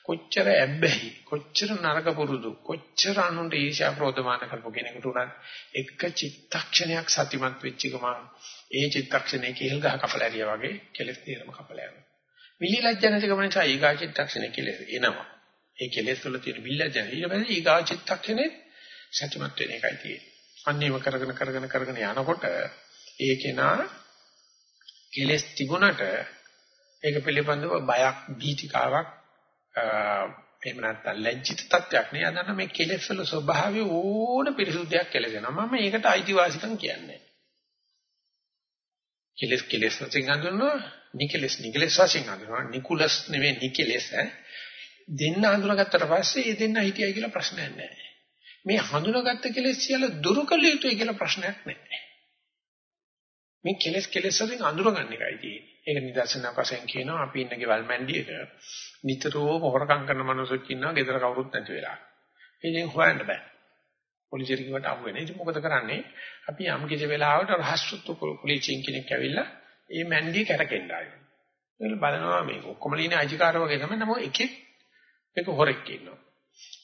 කොච්චර ඇබ්බැහි කොච්චර නරක පුරුදු කොච්චර අනුන්ට ඊර්ෂ්‍යා ප්‍රෝධමාන කරපු කෙනෙකුට උනත් එක චිත්තක්ෂණයක් සතිමත් වෙච්ච ගමන් ඒ චිත්තක්ෂණේ කේල් ගහ කපලා ඇරියා වගේ කෙලස් තීරම කපලා යනවා. විලි ලැජ්ජ නැති ගමන් නිසා ඊගා චිත්තක්ෂණේ කෙලස් එනවා. ඒ කෙලස් වල තියෙන විලැජ්ජ ඊට පස්සේ ඊගා චිත්තක්ෂණේ සතිමත් වෙන එකයි තියෙන්නේ. අන්නේම කරගෙන කරගෙන කරගෙන යනකොට ඒකේනා කෙලස් තිබුණට ඒක පිළිබඳව බයක් භීතිකාවක් එහෙම නැත්නම් ලැජ්ජිත තත්යක් නේ. අදන්න මේ කෙලෙස් වල ස්වභාවය ඕන පිරිසුදුයක් කෙලෙසෙනවා. මම ඒකට අයිතිවාසිකම් කියන්නේ. කෙලෙස් කෙලෙස් වශයෙන් හඳුනනවා නිකලෙස් නිකලෙස් වශයෙන් හඳුනනවා නිකුලස් නෙවෙයි නිකලෙස් ඈ. දෙන්න හඳුනාගත්තට පස්සේ ඒ දෙන්න හිටියයි කියලා ප්‍රශ්නයක් නැහැ. මේ හඳුනාගත්ත කෙලෙස් සියල්ල දුරු කළ යුතුයි කියලා ප්‍රශ්නයක් නැහැ. මේ කෙලෙස් කෙලෙස් වලින් අඳුරගන්න එකයි තියෙන්නේ. ඒක නිදර්ශනයක් වශයෙන් කියනවා. අපි ඉන්න ගෙවල් මැන්ඩියක නිතරම හොරකම් කරන මිනිස්සුක් ඉන්නවා ගෙදර කවුරුත් නැති වෙලා. ඉතින් හොයන්න බෑ. පොලිසියට කිව්වට අහු වෙන්නේ. ඉතින් මොකද කරන්නේ? අපි යම් කිසි වෙලාවකට රහස්සුත්තු පොලිසියෙන් කෙනෙක් ඇවිල්ලා ඒ මැන්ඩිය කැරකෙන්න ආවේ. ඒක බලනවා මේ ඔක්කොම ලියන අයිතිකාර වගේ තමයි නම එකෙක් එක හොරෙක් ඉන්නවා.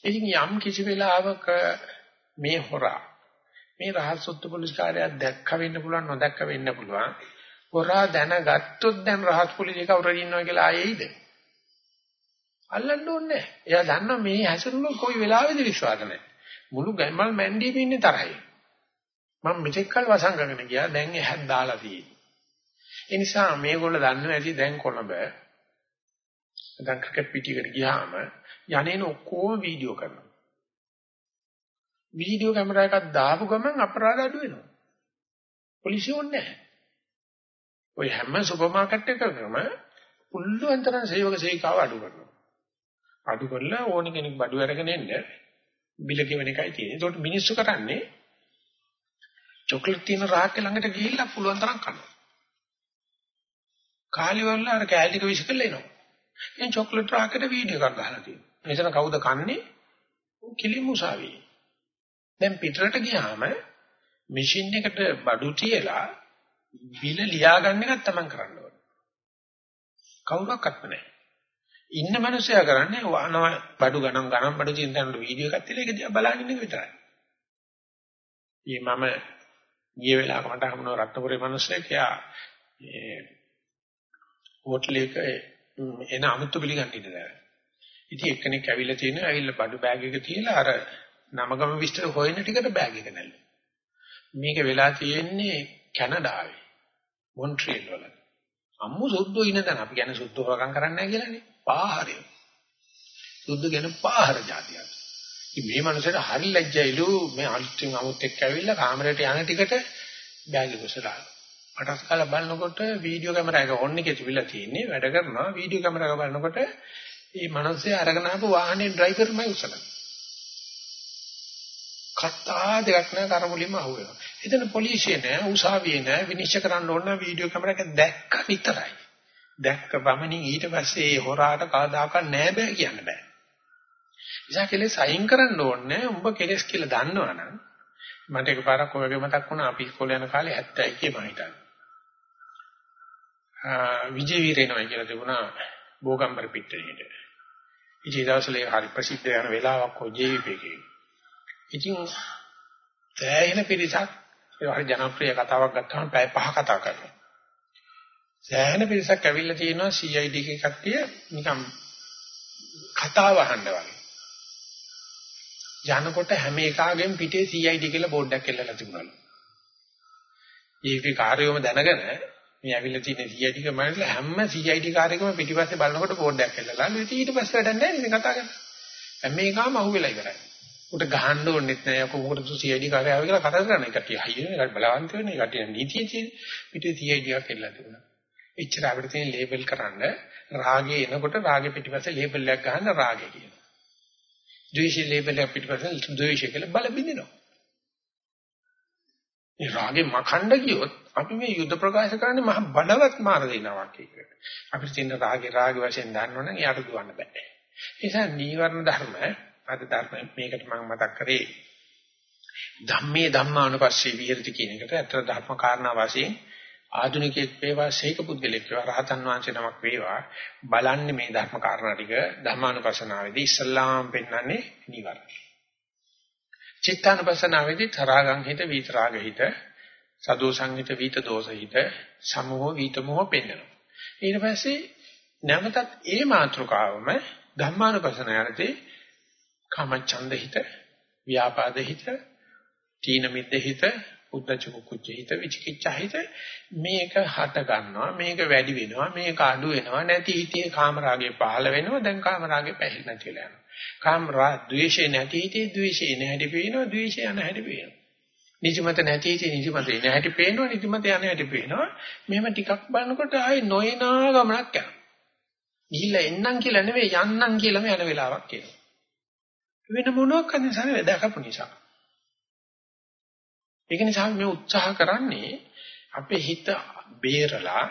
ඉතින් යම් කිසි වෙලාවක මේ හොරා මේ රහස්සුත්තු පොලිස්කාරයා දැක්ක වෙන්න පුළුවන් නොදැක්ක වෙන්න පුළුවන්. හොරා දැනගත්තොත් දැන් රහස් පොලිසිය කවුරුහරි ඉන්නවා කියලා ආයේයිද? අල්ලන්න ඕනේ නැහැ. එයා දන්නවා මේ හැසිරුණොත් කොයි වෙලාවෙද විශ්වාස නැහැ. මුළු ගම්මල් මැන්ඩියෙම ඉන්නේ තරහයි. මම මෙතෙක් කල් වසංගගෙන ගියා දැන් එහත් දාලා තියෙන්නේ. ඒ නිසා මේගොල්ලෝ දන්නවා ඇති දැන් කොළඹ දැන් ක්‍රිකට් පිටියකට ගියාම යන්නේන ඔක්කොම වීඩියෝ කරනවා. වීඩියෝ කැමරා එකක් දාපු ගමන් අපරාධ අඩු වෙනවා. පොලිසිය ඕනේ නැහැ. ඔය හැම සුපර් මාකට් එකකම පුළුවන් තරම් සේවක සේවිකාව අඩු කරනවා. අඩු කරලා ඕනි කෙනෙක් බඩු අරගෙන එන්න බිල ගෙවන එකයි තියෙන්නේ. ඒකට මිනිස්සු කරන්නේ චොක්ලට් තියෙන රාහක ළඟට ගිහිල්ලා පුළුවන් තරම් කනවා. කාලි වල අර කෑලි ටික විශ් කරලා එනවා. එහෙනම් චොක්ලට් රාහකට වීඩියෝ එකක් ගහලා තියෙනවා. මෙතන කවුද කන්නේ? කිලිම් උසාවියේ. දැන් පිටරට ගියාම මැෂින් එකට බඩු තියලා බිල ලියා ගන්න එකක් තමයි කරන්න ඕනේ. කවුරක්වත් නැහැ. ඉන්න මිනිස්සයා කරන්නේ වානව බඩු ගණන් ගණන් බඩු චින්තනට වීඩියෝ එකක් තියලා ඒක දිහා බලන් ඉන්න එක විතරයි. ඊ මම ගිය වෙලාවක මට හමුන රත්නපුරේ මිනිස්සෙක් යා ඒ හෝටලෙක එන අමුතු පිළිගන්න ඉඳලා. ඉතින් එක්කෙනෙක් ඇවිල්ලා තියෙනවා ඇවිල්ලා බඩු බෑග් එක තියලා අර නමගම විස්තර හොයන ටිකට බෑග් එක නැල්ල. මේක වෙලා තියෙන්නේ කැනඩාවේ. මොන්ට්‍රියල් වල. අම්මු සුද්ධෝ ඉන්න තැන අපි කියන්නේ සුද්ධෝ හොරකම් කරන්නේ නැහැ කියලානේ. පාහරය. සුද්ධ කියන පාහර જાතියක්. ඉතින් මේ මනුස්සයට හරි ලැජ්ජයිලු මේ අලුතින් අමුත් එක්ක ඇවිල්ලා කාමරේට යන ටිකට බෑග් එක උසලා. පටස් කාලා බලනකොට වීඩියෝ කැමරා එක ඔන් එකේ තිබිලා තියෙන්නේ වැඩ කරනවා වීඩියෝ කැමරා එක බලනකොට මේ මිනිස්සේ අරගෙන ආපු වාහනේ ඩ්‍රයිවර්මයි උසලා. කත්තා දෙයක් නෑ කරමුලින්ම අහුවෙනවා. එතන පොලිසිය නෑ උසාවියේ නෑ විනිශ්චය කරන්න ඕන වීඩියෝ කැමරා එක දැක්ක විතරයි. දැක්ක පමණින් ඊට පස්සේ ඒ හොරාට කවදාකවත් නෑ බෑ කියන්න බෑ. ඉතින් කෙලෙස් අයින් කරන්න ඕනේ උඹ කෙලෙස් කියලා දන්නවනම් මට එකපාරක් ඔයගේ මතක් වුණා අපි ඉස්කෝලේ යන කාලේ 71 මම හිතන්නේ. විජේ වීරේනෝයි කියලා තිබුණා බෝගම්බර පිටරේට. ඉතින් දවසලේ හරි ප්‍රසිද්ධ යන වෙලාවක් ඔය ජීවිපේකේ. ඉතින් සෑහෙන පිරිසක් ඒ හරි ජනප්‍රිය කතාවක් ගත්තාම පැය පහ කතා කරනවා. සෑහෙන පිරිසක් ඇවිල්ලා තියෙනවා CID එකේ කට්ටිය නිකන් කතාව අහන්න වගේ. යනකොට හැම එකාගෙම පිටේ CID කියලා බෝඩ් එකක් එල්ලලා තිබුණලු. ඒකේ කාර්යයම දැනගෙන මේ ඇවිල්ලා තියෙන CID එක මනසල හැම CID කාර්යකම පිටිපස්සේ බලනකොට බෝඩ් එකක් එල්ලලා ඊට පස්සේ වැඩක් නැහැ ඉතින් කතා කරන්නේ. දැන් මේකම අහුවෙලා ඉවරයි. උට ගහන්න ඕනෙත් නෑ යකෝ මොකටද CID කාර්යය ආව කියලා කතා කරන්නේ. කට්ටිය හයියනේ කට්ටිය බලවන්ත වෙන්නේ කට්ටිය නීතිය තියෙන. පිටේ CID එකක් එල්ලලා තිබුණා. එච්චර අපිට තියෙන ලේබල් කරන්න රාගේ එනකොට රාගේ පිටිපස්සේ ලේබල් එකක් ගහන්න රාගේ කියනවා. ද්වේෂයේ ලේබල් එක පිටිපස්සේ ද්වේෂය කියලා බල බින්දිනවා. මේ රාගේ මකණ්ඩ කියොත් අපි මේ යුද්ධ ප්‍රකාශ කරන්නේ මහ බඩවත් මාර දෙනවා කියකට. අපිට තියෙන රාගේ රාගේ වශයෙන් දන්නවනම් එයාට දුවන්න බෑ. ඒ නිසා නීවරණ ධර්ම අද ධර්ම මේකට මම මතක් කරේ ධම්මේ ධම්මානුපස්සී විහෙරති කියන එකට අතර ධර්ම කාරණා වශයෙන් ආධුනිකයෙක් වේවා ශේක පුද්ගලෙක් වේවා රහතන් වහන්සේ නමක් වේවා බලන්නේ මේ ධර්ම කාරණා ටික ධර්මානුපස්සනාවේදී ඉස්සල්ලාම් පෙන්වන්නේ නිවර්ණ. චිත්තානුපස්සනාවේදී තරාගං හිත විතරාග හිත සදෝ සංහිත විත දෝෂ හිත සමෝහ විතමෝහ පෙන්වනවා. ඊට පස්සේ නැවතත් ඒ මාත්‍රකාවම ධම්මානුපස්සනාවේදී කාමච්ඡන්ද හිත ව්‍යාපාද හිත තීන මිද්ද හිත උද්දච්ච කුච්ච හිත විචිකිච්ඡා හිත මේක හට ගන්නවා මේක වැඩි වෙනවා මේක අඩු වෙනවා නැති හිතේ කාමරාගේ පහළ වෙනවා දැන් කාමරාගේ පැහිල් නැතිලා යනවා. කාමරා ද්වේෂේ නැති හිතේ ද්වේෂේ නැහැටි පේනවා ද්වේෂය යන හැටි පේනවා. නිදිමත නැති හිතේ නිදිමත එන හැටි පේනවා නිදිමත යන හැටි පේනවා. මෙහෙම ටිකක් බලනකොට ආයේ නොයනා ගමනක් යනවා. ගිහිල්ලා එන්නම් කියලා නෙවෙයි යන්නම් කියලාම යන වෙලාවක් එනවා. වෙන මොනවාක් අනිසාර දැකපු නිසා. ඒක නිසා මේ උත්සාහ කරන්නේ අපේ හිත බේරලා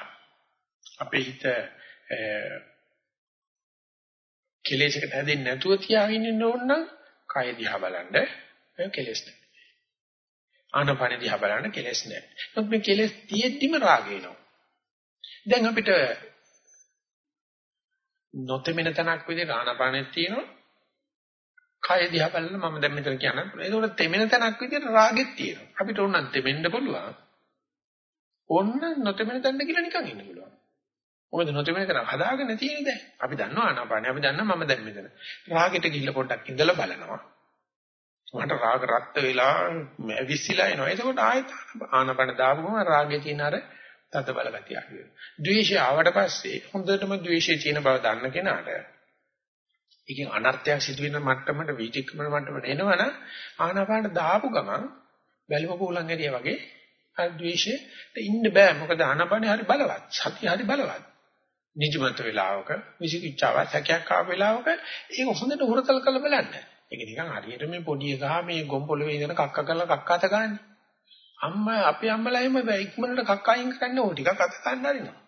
අපේ හිත කෙලෙසකට හැදෙන්නේ නැතුව තියාගෙන ඉන්න ඕන නම් කය දිහා බලන්න කෙලෙස් නැහැ. ආනපන දිහා බලන්න කෙලෙස් නැහැ. නමුත් මේ කෙලෙස් තියෙද්දිම රාගය එනවා. දැන් අපිට නොතෙමෙන තනක් විදිහට ආනපනෙත් තියෙනවා කය දිහා බලලා මම දැන් මෙතන කියන්න පුළුවන්. ඒකට තෙමෙන තැනක් විදියට රාගෙත් තියෙනවා. අපිට ඕන තෙමෙන්න පුළුවන්. ඕන්න නොතෙමෙන තැනට කියලා නිකන් ඉන්න පුළුවන්. මොකද නොතෙමෙන තැන හදාගෙන තියෙන්නේ දැන්. අපි දන්නවා ආනාපානිය. අපි දන්නවා මම දැන් මෙතන. රාගෙට ගිහිල්ලා පොඩ්ඩක් ඉඳලා බලනවා. මට රාග රත් වෙලා විශ්සිලා එනවා. එතකොට ආයෙත් ආනාපාන දාපුවම රාගේ තියෙන අර තද බල ගතිය අඩු වෙනවා. ද්වේෂය ආවට පස්සේ හොඳටම ද්වේෂයේ තියෙන බව දන්න කෙනාට ඒකෙන් අනර්ථයක් සිදු වෙන මට්ටමට වීතික්‍රමන මට්ටමට එනවනම් ආනාපාන දාපු ගමන් බැලුම පොලන් ඇරියා වගේ අර ද්වේෂයට ඉන්න බෑ. මොකද ආනාපානේ හරි බලවත් සතිය හරි බලවත්. නිජමත වෙලාවක විසිකිච්ඡාවක් හැකයක් ආව වෙලාවක ඒක හොඳට හුරතල් කරලා බලන්න. ඒක නිකන් හරියට මේ පොඩි එකා මේ ගොම්පොළවේ ඉඳන කක්ක කරලා කක්ක අත ගන්න. අම්මා අපේ අම්මලා එහෙම ඉක්මනට කක්ක අයින් කරන්නේ ඕ ටිකක් අත ගන්න හරිනවා.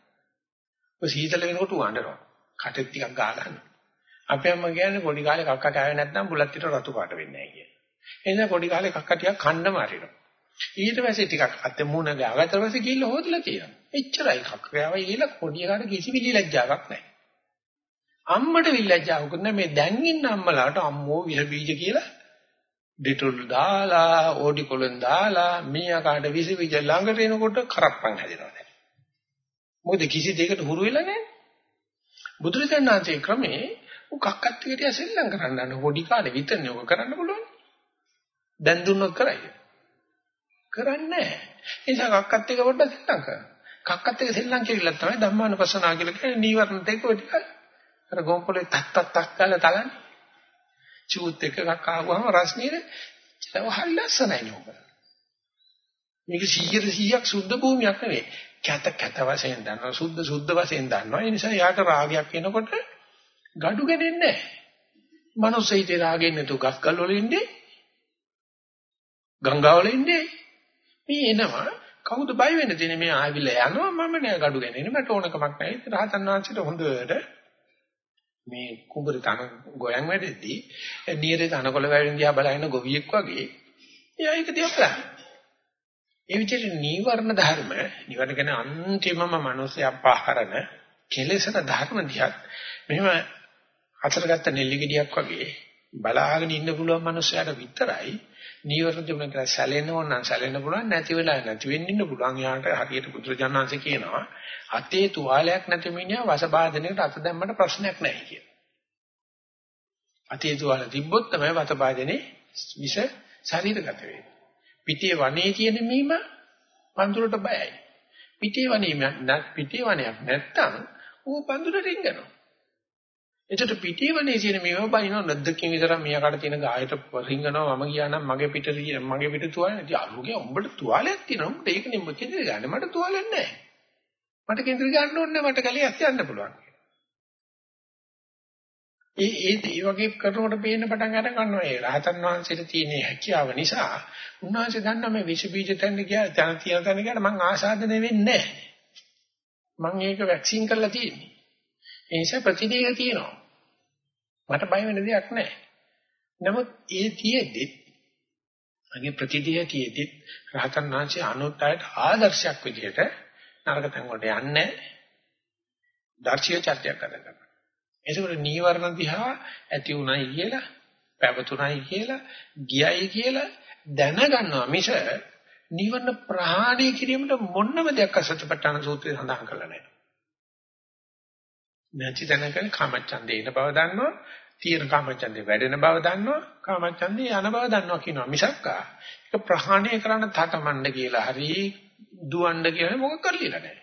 ඔය සීතල වෙනකොට වඬනවා කටෙත් ටිකක් ගා ගන්නවා අපේ අම්මා කියන්නේ පොඩි කාලේ කක්ක කෑවේ නැත්නම් බුලත් පිට රතු පාට වෙන්නේ නැහැ කියලා. එහෙනම් පොඩි කාලේ කක්ක ටිකක් කන්නම අරිනවා. ඊට පස්සේ ටිකක් අත මුණ ගාගත්ත පස්සේ ගිහිල්ලා හොදලා තියෙනවා. එච්චරයි කක්ක කෑවයි කියලා පොඩි එකාට කිසි විලිලැජ්ජාවක් නැහැ. අම්මට විලිලැජ්ජාවක් නැහැ මේ දැන් ඉන්න අම්මලාට අම්මෝ විස බීජ කියලා ඩෙටෝල් දාලා ඕඩි කොලෙන් දාලා මීයාකාට විස බීජ ළඟට එනකොට කරප්පන් හැදෙනවා දැන්. මොකද කිසි දෙයකට හුරු වෙලා නැහැ. බුදුරජාණන් වහන්සේ ක්‍රමේ උකක්කත් එකට සෙල්ලම් කරන්න යන පොඩි කාලේ විතරනේ ඔක කරන්න පුළුවන්. දැන් දුන්නොත් කරයි. කරන්නේ නැහැ. ඒ නිසා කක්කත් එක පොඩ්ඩක් සෙල්ලම් කරන්න. කක්කත් එක සෙල්ලම් කියලා තමයි ධම්මානුපස්සනා කියලා කියන්නේ නීවරණ දෙක ඔය ටික. අර ගොම්පලේ තක් තක් තක් කාලා තලන්නේ. චූත් එක කක් ආවම රස්නියේ ඒක හරි ලස්සනයි නෝක. මේක 100 100ක් සුද්ධ භූමියක් නෙවෙයි. කැත කැත වශයෙන් දන්නවා සුද්ධ සුද්ධ වශයෙන් දන්නවා. ඒ නිසා යාට රාගයක් එනකොට gadu ගෙනෙන්නේ නැහැ. මනුස්ස හිතේ රාගෙන් නැතු ගස්කල් වල ඉන්නේ. ගංගා වල ඉන්නේ. මේ එනවා කවුද බය වෙන්න තියෙන්නේ මේ ආවිල්ලා යනවා මම නෑ gadu ගෙනෙන්නේ මට ඕනකමක් නැහැ. රහතන් වහන්සේට හොඳට මේ කුඹුර තන ගෝයන් වැඩෙද්දී නියරේ තනකොළ වැවෙන දිහා බලන ගොවියෙක් වගේ එයා ඒක දිහා බලන. ඒ විදිහට නීවරණ ධර්ම නිවර්ණ කියන අන්තිමම මිනිස්සු අපහරන කෙලෙසන ධර්ම දිහා මෙහෙම අතර ගත්ත නෙල්ලි ගෙඩියක් වගේ බලාගෙන ඉන්න පුළුවන් මනුස්සයාට විතරයි නීවරණ තිබුණ කියලා සැලෙනව නම් සැලෙන්න පුළුවන් නැති වෙලා නැති වෙන්න ඉන්න පුළුවන් යාට හරියට බුදුරජාණන්සේ කියනවා අතේ තුවාලයක් නැති මිනිහා වසබාධනයකට අත දැම්මට ප්‍රශ්නයක් නැහැ කියලා. අතේ තුවාල තිබ්බොත් තමයි වසබාධනේ විෂ ශරීරගත වෙන්නේ. පිටියේ වනේ තියෙන මීම පඳුරට බයයි. පිටේවණීමක් නැත් පිටේවණයක් නැත්තම් ඌ පඳුර රිංගනවා. එතකොට පිටේවනේ කියන මේව බයිනව නැද්දකින් විතර මියාකට තියෙන ගායට රිංගනවා මම ගියා නම් මගේ පිට මගේ පිට තුවාලේ නැති අරුගේ උඹට තුවාලයක් තියෙනවා උඹට ඒක නෙමෙයි කෙන්දේ ගන්න මට තුවාලයක් නැහැ. මට කෙන්දේ ගන්න ඕනේ මට කලියක් යන්න පුළුවන්. ඒ ඒ ඒ වගේ කරනකොට පේන්න පටන් අර ගන්නවා ඒ රහතන් වහන්සේට තියෙන හැකියාව නිසා උන්වහන්සේ දන්නා මේ විස බීජ තැන්න ගියා තන තියන තැන ගියාට මං ආසාදනය වෙන්නේ නැහැ. මං ඒක වැක්සින් කරලා තියෙන්නේ. ඒ නිසා ප්‍රතිදේහ තියෙනවා. මට බය වෙන දෙයක් නැහැ. නමුත් ඒ තියෙද්දි මගේ ප්‍රතිදේහ තියෙද්දි රහතන් වහන්සේ අනුත්යයට ආදර්ශයක් විදිහට නරක තැන් වලට යන්නේ දර්ශීය චර්යාවක් කරනවා. එතකොට නීවරණ දිහා ඇති උනායි කියලා, පැවතුනායි කියලා, ගියයි කියලා දැනගන්නවා මිස නීවරණ ප්‍රහාණය කිරීමට මොනම දෙයක් අසත්‍යපට්ඨාන සූත්‍රයේ සඳහන් කරලා නැහැ. නැති තැනක කාමච්ඡන්දේ ඉන බව දන්නවා, තීන කාමච්ඡන්දේ වැඩෙන බව දන්නවා, කාමච්ඡන්දේ යන බව දන්නවා කියනවා මිසක්කා. ඒක ප්‍රහාණය කරන්න තටමඬ කියලා හරි දුවන්න කියලා මොකක් කරලිලා නැහැ.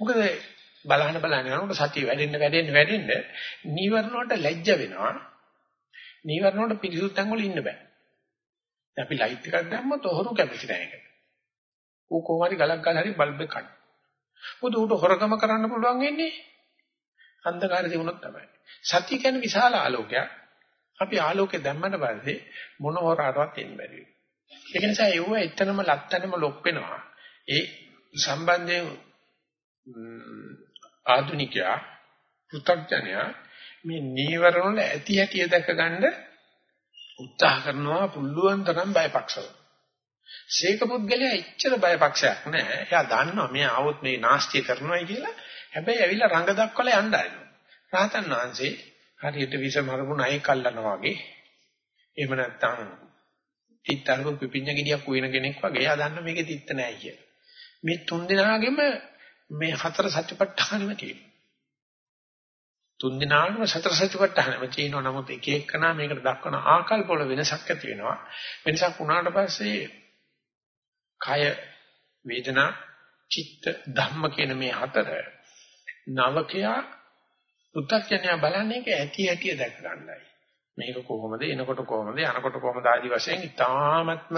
මොකද බලහන බලහන යනකොට සතිය වැඩෙන්න වැඩෙන්න වැඩෙන්න නීවරණ වලට ලැජ්ජ වෙනවා. නීවරණ වලට පිළිසුත් තැන් වල ඉන්න බෑ. දැන් අපි ලයිට් එකක් දැම්මොත් ඔහොරු කැමති නැහැ ඒකට. ඌ කොහොම හරි ගලක් ගාලා හරි බල්බ් එක කඩන. මොකද ඌට හොරකම කරන්න පුළුවන් වෙන්නේ අන්ධකාරය තිබුණොත් තමයි. සතිය කියන්නේ විශාල ආලෝකයක්. අපි ආලෝකය දැම්මට පස්සේ මොන හොරාටවත් එන්න බැරි වෙනවා. ඒක නිසා ඒව එතනම ලැත්තනම ලොක් වෙනවා. ඒ සම්බන්ධයෙන් ආධුනිකයා පෘථග්ජනයා මේ නීවරණ වල ඇති හැටි දැක ගන්න උත්සාහ කරනවා පුළුවන් තරම් බයපක්ෂව. ශේක පුද්ගලයා එච්චර බයපක්ෂයක් නැහැ. එයා දන්නවා මේ ආවොත් මේ නාස්තිය කරනවායි කියලා. හැබැයි ඇවිල්ලා රඟ දක්වලා යන්න ආරිනවා. රාතන් වහන්සේ හරියට විස මරපුණ අය කල්ලනවා වගේ. එහෙම නැත්නම් තිත්තරව පිපිඤ්ඤ ගෙඩියක් උයන කෙනෙක් වගේ. එයා දන්න මේකේ තිත්ත නැහැ කියලා. මේ තුන් දෙනාගෙම මේ හතර සත්‍යපට්ඨානෙම තියෙනවා. තුන් දිනාගම සතර සත්‍යපට්ඨානෙම තියෙනවා. නමුත් එක එකනා මේකට දක්වන ආකල්ප වල වෙනසක් ඇති වෙනවා. වෙනසක් වුණාට පස්සේ කය වේදනා චිත්ත ධම්ම කියන මේ හතර නවකයා පුත්තඥය බලන්නේ ඒක ඇති ඇති දැක ගන්නයි. මේක කොහොමද එනකොට කොහොමද යනකොට කොහොමද ආදි වශයෙන් ඊ타ත්ම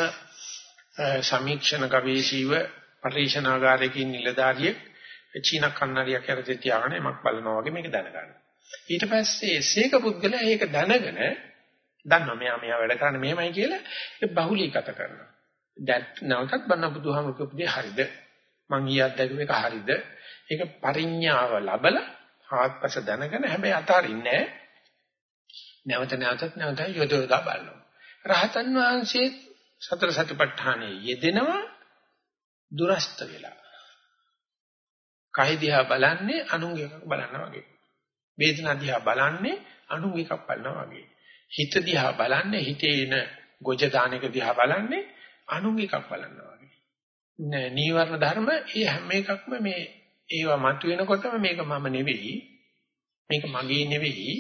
සමීක්ෂණ ගවේෂීව පරිශනාගාරයකින් නිලධාරියෙක් චීන කන්නඩියක් යටතේ තියාගෙන එමක් බලනවා වගේ මේක දැනගන්න. ඊට පස්සේ සීක පුද්ගලයා ඒක දැනගෙන දන්නවා මෙයා මෙයා වැඩ කරන්නේ මෙහෙමයි කියලා ඒ බහුලීගත කරනවා. දැන් නැවතත් බන්න බුදුහාමුදුරුවෝ උපදේ හරිද? මං ඊයත් දැක්ක මේක හරිද? ඒක පරිඥාව ලබලා ආත්පස දැනගෙන හැබැයි අතාරින්නේ නැවත නැවතත් නැවත යොදවලා බලනවා. රහතන් වහන්සේ සතර සතිපට්ඨානයේ යෙදෙනවා දුරස්ත වෙලා. කය දිහා බලන්නේ අනුන්ගේ එකක් බලනවා වගේ. වේදනා දිහා බලන්නේ අනුන්ගේ එකක් බලනවා වගේ. හිත දිහා බලන්නේ හිතේ එන ගොජ දාන එක දිහා බලන්නේ අනුන්ගේ එකක් බලනවා වගේ. නෑ නීවරණ ධර්ම ඒ හැම එකක්ම මේ ඒවා මතුවෙනකොටම මේක මම නෙවෙයි. මේක මගේ නෙවෙයි.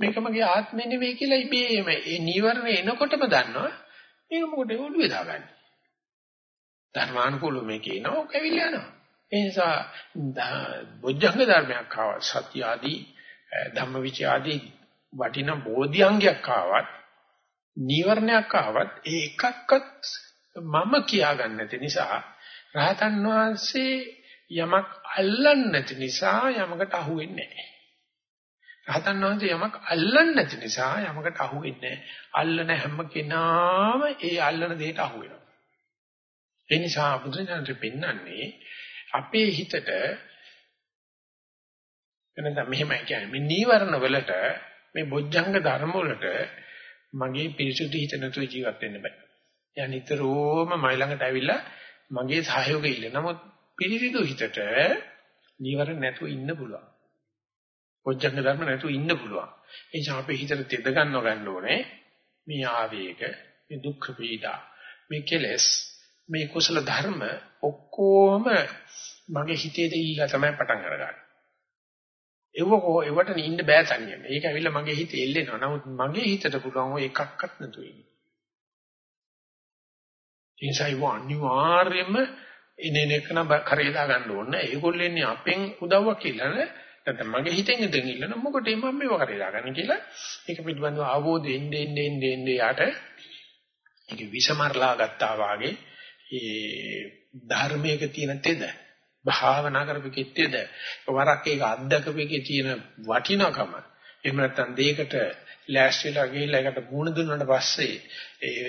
මේක මගේ ආත්මෙ නෙවෙයි කියලා ඉබේම ඒ නීවරණ එනකොටම දන්නවා. මේක මොකටද ඔළුවේ දාගන්නේ? ධර්මානුකූලව මේක එනවා කැවිලා යනවා. ඒ නිසා බොජ්ජංග ධර්මයක් ආව සත්‍ය ආදී ධම්මවිචය ආදී වටිනා බෝධිඅංගයක් ආවත් නීවරණයක් ආවත් ඒ එකක්වත් මම කියාගන්න නැති නිසා රහතන් වහන්සේ යමක් අල්ලන්නේ නැති නිසා යමකට අහු වෙන්නේ නැහැ. රහතන් වහන්සේ යමක් අල්ලන්නේ නැති නිසා යමකට අහු වෙන්නේ නැහැ. අල්ලන හැම කෙනාම ඒ අල්ලන දෙයට අහු වෙනවා. ඒ නිසා බුදුසසුනේ පෙන්වන්නේ අපේ හිතට එනනම් මෙහෙමයි කියන්නේ මේ නීවරණ වලට මේ බොජ්ජංග ධර්ම වලට මගේ පිරිසුදු හිත නැතුව ජීවත් වෙන්න බෑ. යා නිතරම මයි ළඟට ඇවිල්ලා මගේ සහයෝගය ඉල්ල. නමුත් පිරිසිදු හිතට නීවරණ නැතුව ඉන්න පුළුවන්. බොජ්ජංග ධර්ම නැතුව ඉන්න පුළුවන්. ඒ නිසා අපේ හිතට තෙද ගන්නව ගන්න ඕනේ මේ ආවේග, මේ දුක්ඛ පීඩා, මේ කෙලෙස්, මේ කුසල ධර්ම ඔක්කොම මගේ හිතේ දෙයිලා තමයි පටන් අරගන්නේ. ඒව කො ඒවට නින්න බෑ තනියම. ඒක ඇවිල්ලා මගේ හිතේ එල්ලෙනවා. නමුත් මගේ හිතට පුළුවන් ඔය එකක්වත් නැතු වෙන්නේ. ඒ නිසා ඒව අනිවාර්යයෙන්ම ඉන්නේ නේකන කරේ දා ගන්න ඕනේ. ඒගොල්ලෝ ඉන්නේ අපෙන් උදව්වක් කියලා නැත්නම් මගේ හිතෙන් ඉඳන් ඉල්ලන මොකටද මම මේව කරේ දාගන්නේ කියලා ඒක පිළිබඳව අවබෝධය එන්නේ එන්නේ එන්නේ එන්නේ යාට ඒක විසමරලා ගත්තා වාගේ ඒ ධර්මයක තියෙන තෙද භාවනා කරපෙකේ තෙද වරක් ඒක අත්දකපෙකේ තියෙන වටිනාකම එහෙම නැත්නම් දෙයකට ලෑස්තිලා ගිහිල්ලා ඒකට මුණ දුන්නාට පස්සේ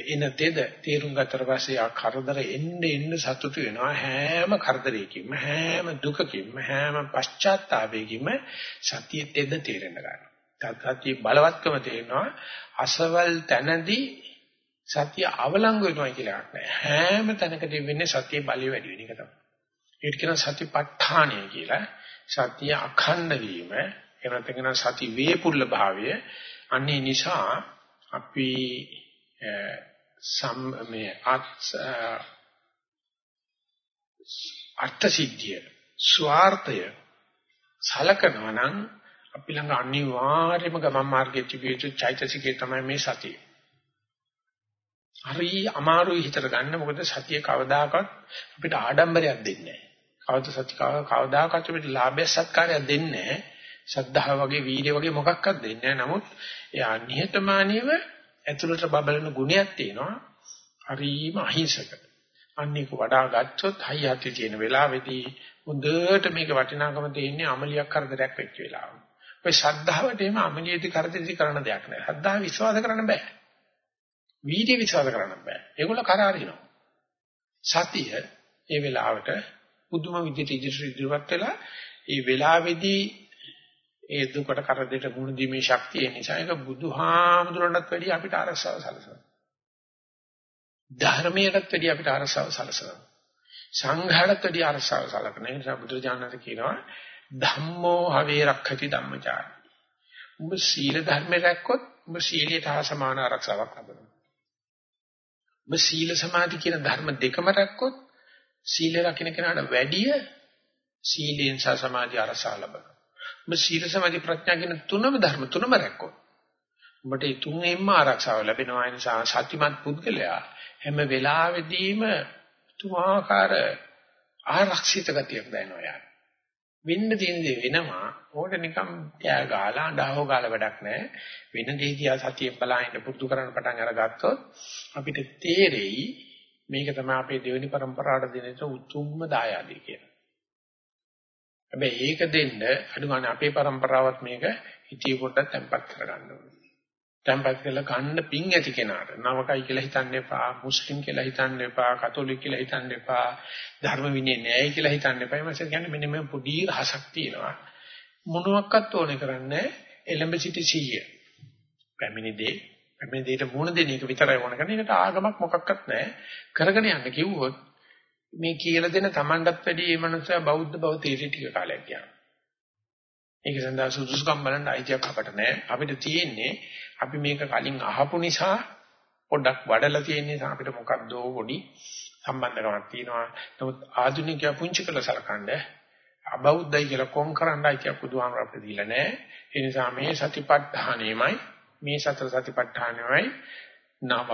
එන තෙද තේරුම් ගත්තට පස්සේ ආ කරදර එන්න එන්න සතුටු වෙනවා. හැම කරදරයකින්ම හැම දුකකින්ම හැම පශ්චාත්තාවයකින්ම සතිය තෙද තේරෙන්න ගන්නවා. සතිය බලවත්කම තේරෙනවා. අසවල් තැනදී සතිය අවලංගු වෙනවා කියලා එකක් නෑ හැම තැනකදී වෙන්නේ සතිය බලය වැඩි වෙන එක තමයි. ඒකට කියන සතිපට්ඨානය කියලා. සතිය අඛණ්ඩ වීම. එහෙම නැත්නම් සති වේපුල්ල භාවය. අන්නේ නිසා අපි සම් මේ අර්ථ සිද්ධිය ස්වార్థය සලකනවා නම් අපි ළඟ අනිවාර්යයෙන්ම ගමන් මාර්ගයේ තිබිය යුතු චෛතසිකේ තමයි මේ සතිය. හරි අමාරුයි හිතට ගන්න මොකද සතිය කවදාකවත් අපිට ආඩම්බරයක් දෙන්නේ නැහැ. කවද සත්‍ය කවදාකවත් අපිට ලාභය සත්කාරයක් දෙන්නේ නැහැ. ශ්‍රද්ධාව වගේ වීර්ය වගේ මොකක්වත් දෙන්නේ නැහැ. නමුත් එයා නිහතමානීව ඇතුළට බබලන ගුණයක් තියෙනවා. හරිම අහිංසක. අන්නේක වඩා ගත්තොත් හයියත් තියෙන වෙලාවේදී හොඳට මේක වටිනාකම තියෙන්නේ අමලියක් කරදරයක් වෙච්ච වෙලාව. ඔය ශ්‍රද්ධාවට එහෙම අමලියේදී කරදරදී කරන දෙයක් නෑ. ශ්‍රද්ධාව විශ්වාස කරන්න බෑ. වීර්ය විශ්වාස කරන්න බෑ. ඒගොල්ල කරාරිනවා. සතිය ඒ වෙලාවට පුදුම විදිහට ඉදිරියට වෙලා ඒ වෙලාවේදී ඒ දුකට කරදරයට මුහුණ දීමේ ශක්තිය නිසා ඒක බුදුහාමුදුරන්ටත් වැඩිය අපිට අරසව සලසනවා. ධර්මයටත් වැඩිය අපිට අරසව සලසනවා. සංඝයාටත් වැඩිය අරසව සලකන නිසා බුදුරජාණන් කියනවා ධම්මෝ හවේ රක්ඛති ධම්මචාරි. ඔබ සීල ධර්ම රැක්කොත් ඔබ සීලයට හා සමාන ආරක්ෂාවක් ලබනවා. ඔබ සීල සමාධි කියන ධර්ම දෙකම රැක්කොත් සීල රකින්න කෙනාට වැඩිය සීලෙන් සහ සමාධි ආරක්ෂා ලබනවා. ඔබ සීල සමාධි ප්‍රඥා කියන තුනම ධර්ම තුනම රැක්කොත් ඔබට ඒ තුනෙන්ම ආරක්ෂාව ලැබෙනවා ඒ නිසා සත්‍යමත් පුද්ගලයා හැම වෙලාවෙදීම තුමාකාර ආරක්ෂිත ගතියක් දැනෙනවා යාර. වෙන්න තියෙන දේ වෙනවා ඕකට නිකම් කෑ ගාලා අඬහව ගාලා වැඩක් නැහැ. වෙන දේ දිහා සතියෙන් බලහින්න පුරුදු කරන්න පටන් අරගත්තොත් අපිට තේරෙයි මේක තමයි අපේ දෙවෙනි પરම්පරාවට දෙන උතුම්ම දායාදේ කියලා. හැබැයි ඒක දෙන්න අඩුගානේ අපේ પરම්පරාවත් මේක හිතිය පොඩ්ඩක් තැම්පත් කරගන්න ඕනේ. තැම්පත් කරලා කන්න පිං ඇති කෙනාට නවකයි කියලා හිතන්න එපා, මුස්ලිම් කියලා හිතන්න එපා, කතෝලික කියලා හිතන්න එපා, ධර්ම විනය නෑයි කියලා හිතන්න එපා. මම කියන්නේ මෙන්න මේ පොඩි රහසක් තියෙනවා. මොනවත් ඕනේ කරන්නේ එලඹ සිටි සීය. පැමිණි දේ පැමිණි දෙයට මුණ දෙන එක විතරයි ඕන කරන්නේ. ඒකට ආගමක් මොකක්වත් නැහැ. කරගෙන යන්න කිව්වොත් මේ කියලා දෙන Tamanටත් වැඩි මේ මනුස්සයා බෞද්ධ බව තීරි ටික කාලයක් යනවා. ඒක සඳහා සුදුසුකම් බලන්න අයිතියක් අපට නැහැ. අපිට තියෙන්නේ අපි මේක කලින් අහපු නිසා පොඩ්ඩක් වඩලා තියෙන නිසා අපිට මොකක්ද පොඩි සම්බන්ධකමක් තියෙනවා. නමුත් ආධුනිකයා පුංචි කළ සලකන්නේ අබෞද්ධයි කියලා කොම් කරන්න අයිතියක් බුදුහාමර අපිට දීලා නැහැ. ඒ නිසා මේ සතිපට්ඨානෙමයි මේ සතර සතිපට්ඨානෙමයි නව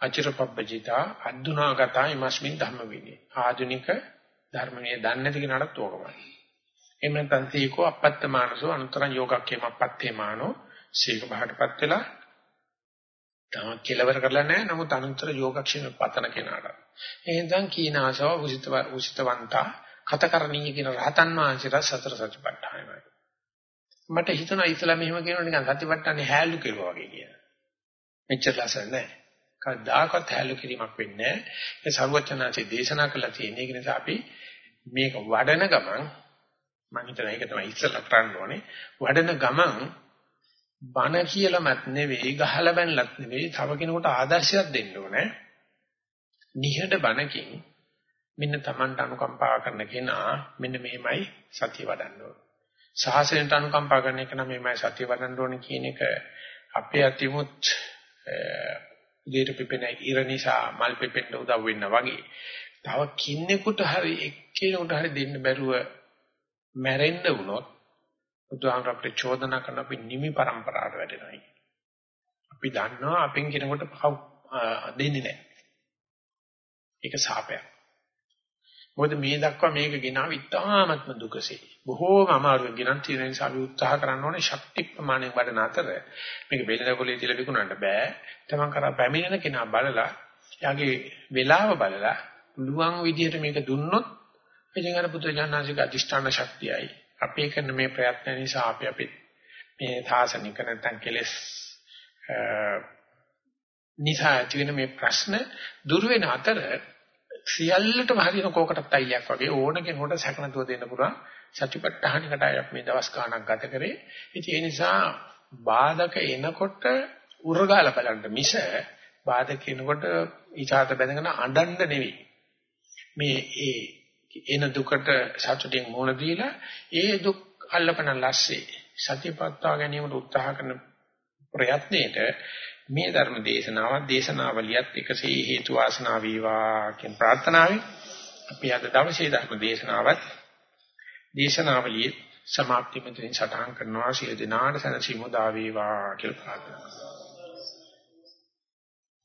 අචිරපබ්බජිතා අද්දුනාගතා ඉමස්මින් ධම්ම විනය. ආධුනික ධර්මයේ දන්නේ නැති කෙනාට තෝරමයි. එහෙම නැත්නම් සීකෝ අපත්තමානසෝ අනුතරං යෝගක්කේම අපත්තේමානෝ සීක බහටපත් වෙලා තම කෙලවර කරලා නැහැ නමුත් අනුතර යෝගක්ෂේම පතන කෙනාට. එහෙනම් කීනාසව උසිතව උසිතවන්තා කතකරණීය කියන රහතන් වහන්සේලා සතර සතිපට්ඨානයි. මට හිතුණා ඉතලා මෙහෙම කියනවා නිකන් සතිපට්ඨානේ හැලු කෙරුවා වගේ කියලා. මෙච්චර ලස්සන නැහැ. කවදාකවත් හැලු කිරීමක් වෙන්නේ නැහැ. ඒ සරුවචනාංශයේ දේශනා කළා තියෙන. ඒක නිසා අපි මේක වඩන ගමන් මම හිතනවා ඒක තමයි ඉස්සෙල්ලා කරන්න ඕනේ. වඩන ගමන් බණ කියලාමත් නෙවෙයි ගහලා බැනලත් නෙවෙයි තව කෙනෙකුට ආදර්ශයක් දෙන්න ඕනේ. නිහඬ බණකින් මෙන්න Tamanට අනුකම්පා කරන කෙනා මෙන්න මෙහෙමයි සතිය වඩන්න ඕනේ. සාසනයට අනුකම්පා කරන එක නම් මෙහෙමයි සතිය වඩන්න ඕනේ කියන එක අපේ අතිමුත් උදේට පිපෙන ඉර නිසා මල් පිපෙන්න උදව් වෙන්න වගේ. තව කින්නෙකුට හරි එක්කෙනෙකුට හරි දෙන්න බැරුව මැරෙන්න වුණොත් බුදුහාමර අපිට චෝදනා කරන අපි නිමි પરම්පරාවට වැටෙනවා. අපි දන්නවා අපෙන් කෙනෙකුට දෙන්නේ නැහැ. ඒක සාපයක්. මොකද මේ දක්වා මේක ගෙනාව ඉතාමත්ම දුකසේ. බොහෝම අමාරුවෙන් ගෙනන් තියෙන නිසා අපි උත්සාහ කරන්න ඕනේ ශක්ති ප්‍රමාණයෙන් වඩන අතර මේක බෙලනකොලේ තියලා විකුණන්න බෑ. තමන් කරා පැමිණෙන කෙනා බලලා එයාගේ වෙලාව බලලා පුළුවන් විදිහට මේක දුන්නොත් ඉතින් අර පුත්‍රජානනාසික අධිෂ්ඨාන ශක්තියයි. අපි කරන මේ ප්‍රයත්න නිසා අපි අපි මේ තාසනික නැත්නම් කෙලස් නිසා ඇති වෙන මේ ප්‍රශ්න දුර වෙන අතර සියල්ලටම හරින කෝකටත් අයියක් වගේ ඕන කෙනෙකුට සැකනතුව දෙන්න පුළුවන් සතිපට්ඨානකට අය මේ දවස් ගාණක් ගත කරේ. ඉතින් ඒ නිසා බාධක එනකොට උරගාල බලන්න මිස බාධක එනකොට ඊචාත බැඳගෙන අඬන්න නෙවෙයි. මේ ඒ එන දුකට සතුටින් මුහුණ දීලා ඒ දුක් අල්ලපන ලස්සේ සතිපත්තා ගැනීමට උත්සාහ කරන ප්‍රයත්නයේට මේ ධර්ම දේශනාවත් දේශනාවලියත් එකසේ හේතු වාසනා වේවා කියන ප්‍රාර්ථනාවෙන් අපි අද දවසේ ධර්ම දේශනාවත් දේශනාවලියේ සමාප්ති මෙතනින් සටහන් කරනවා. සිය දිනාට සනසිමු දා වේවා කියලා ප්‍රාර්ථනා කරනවා.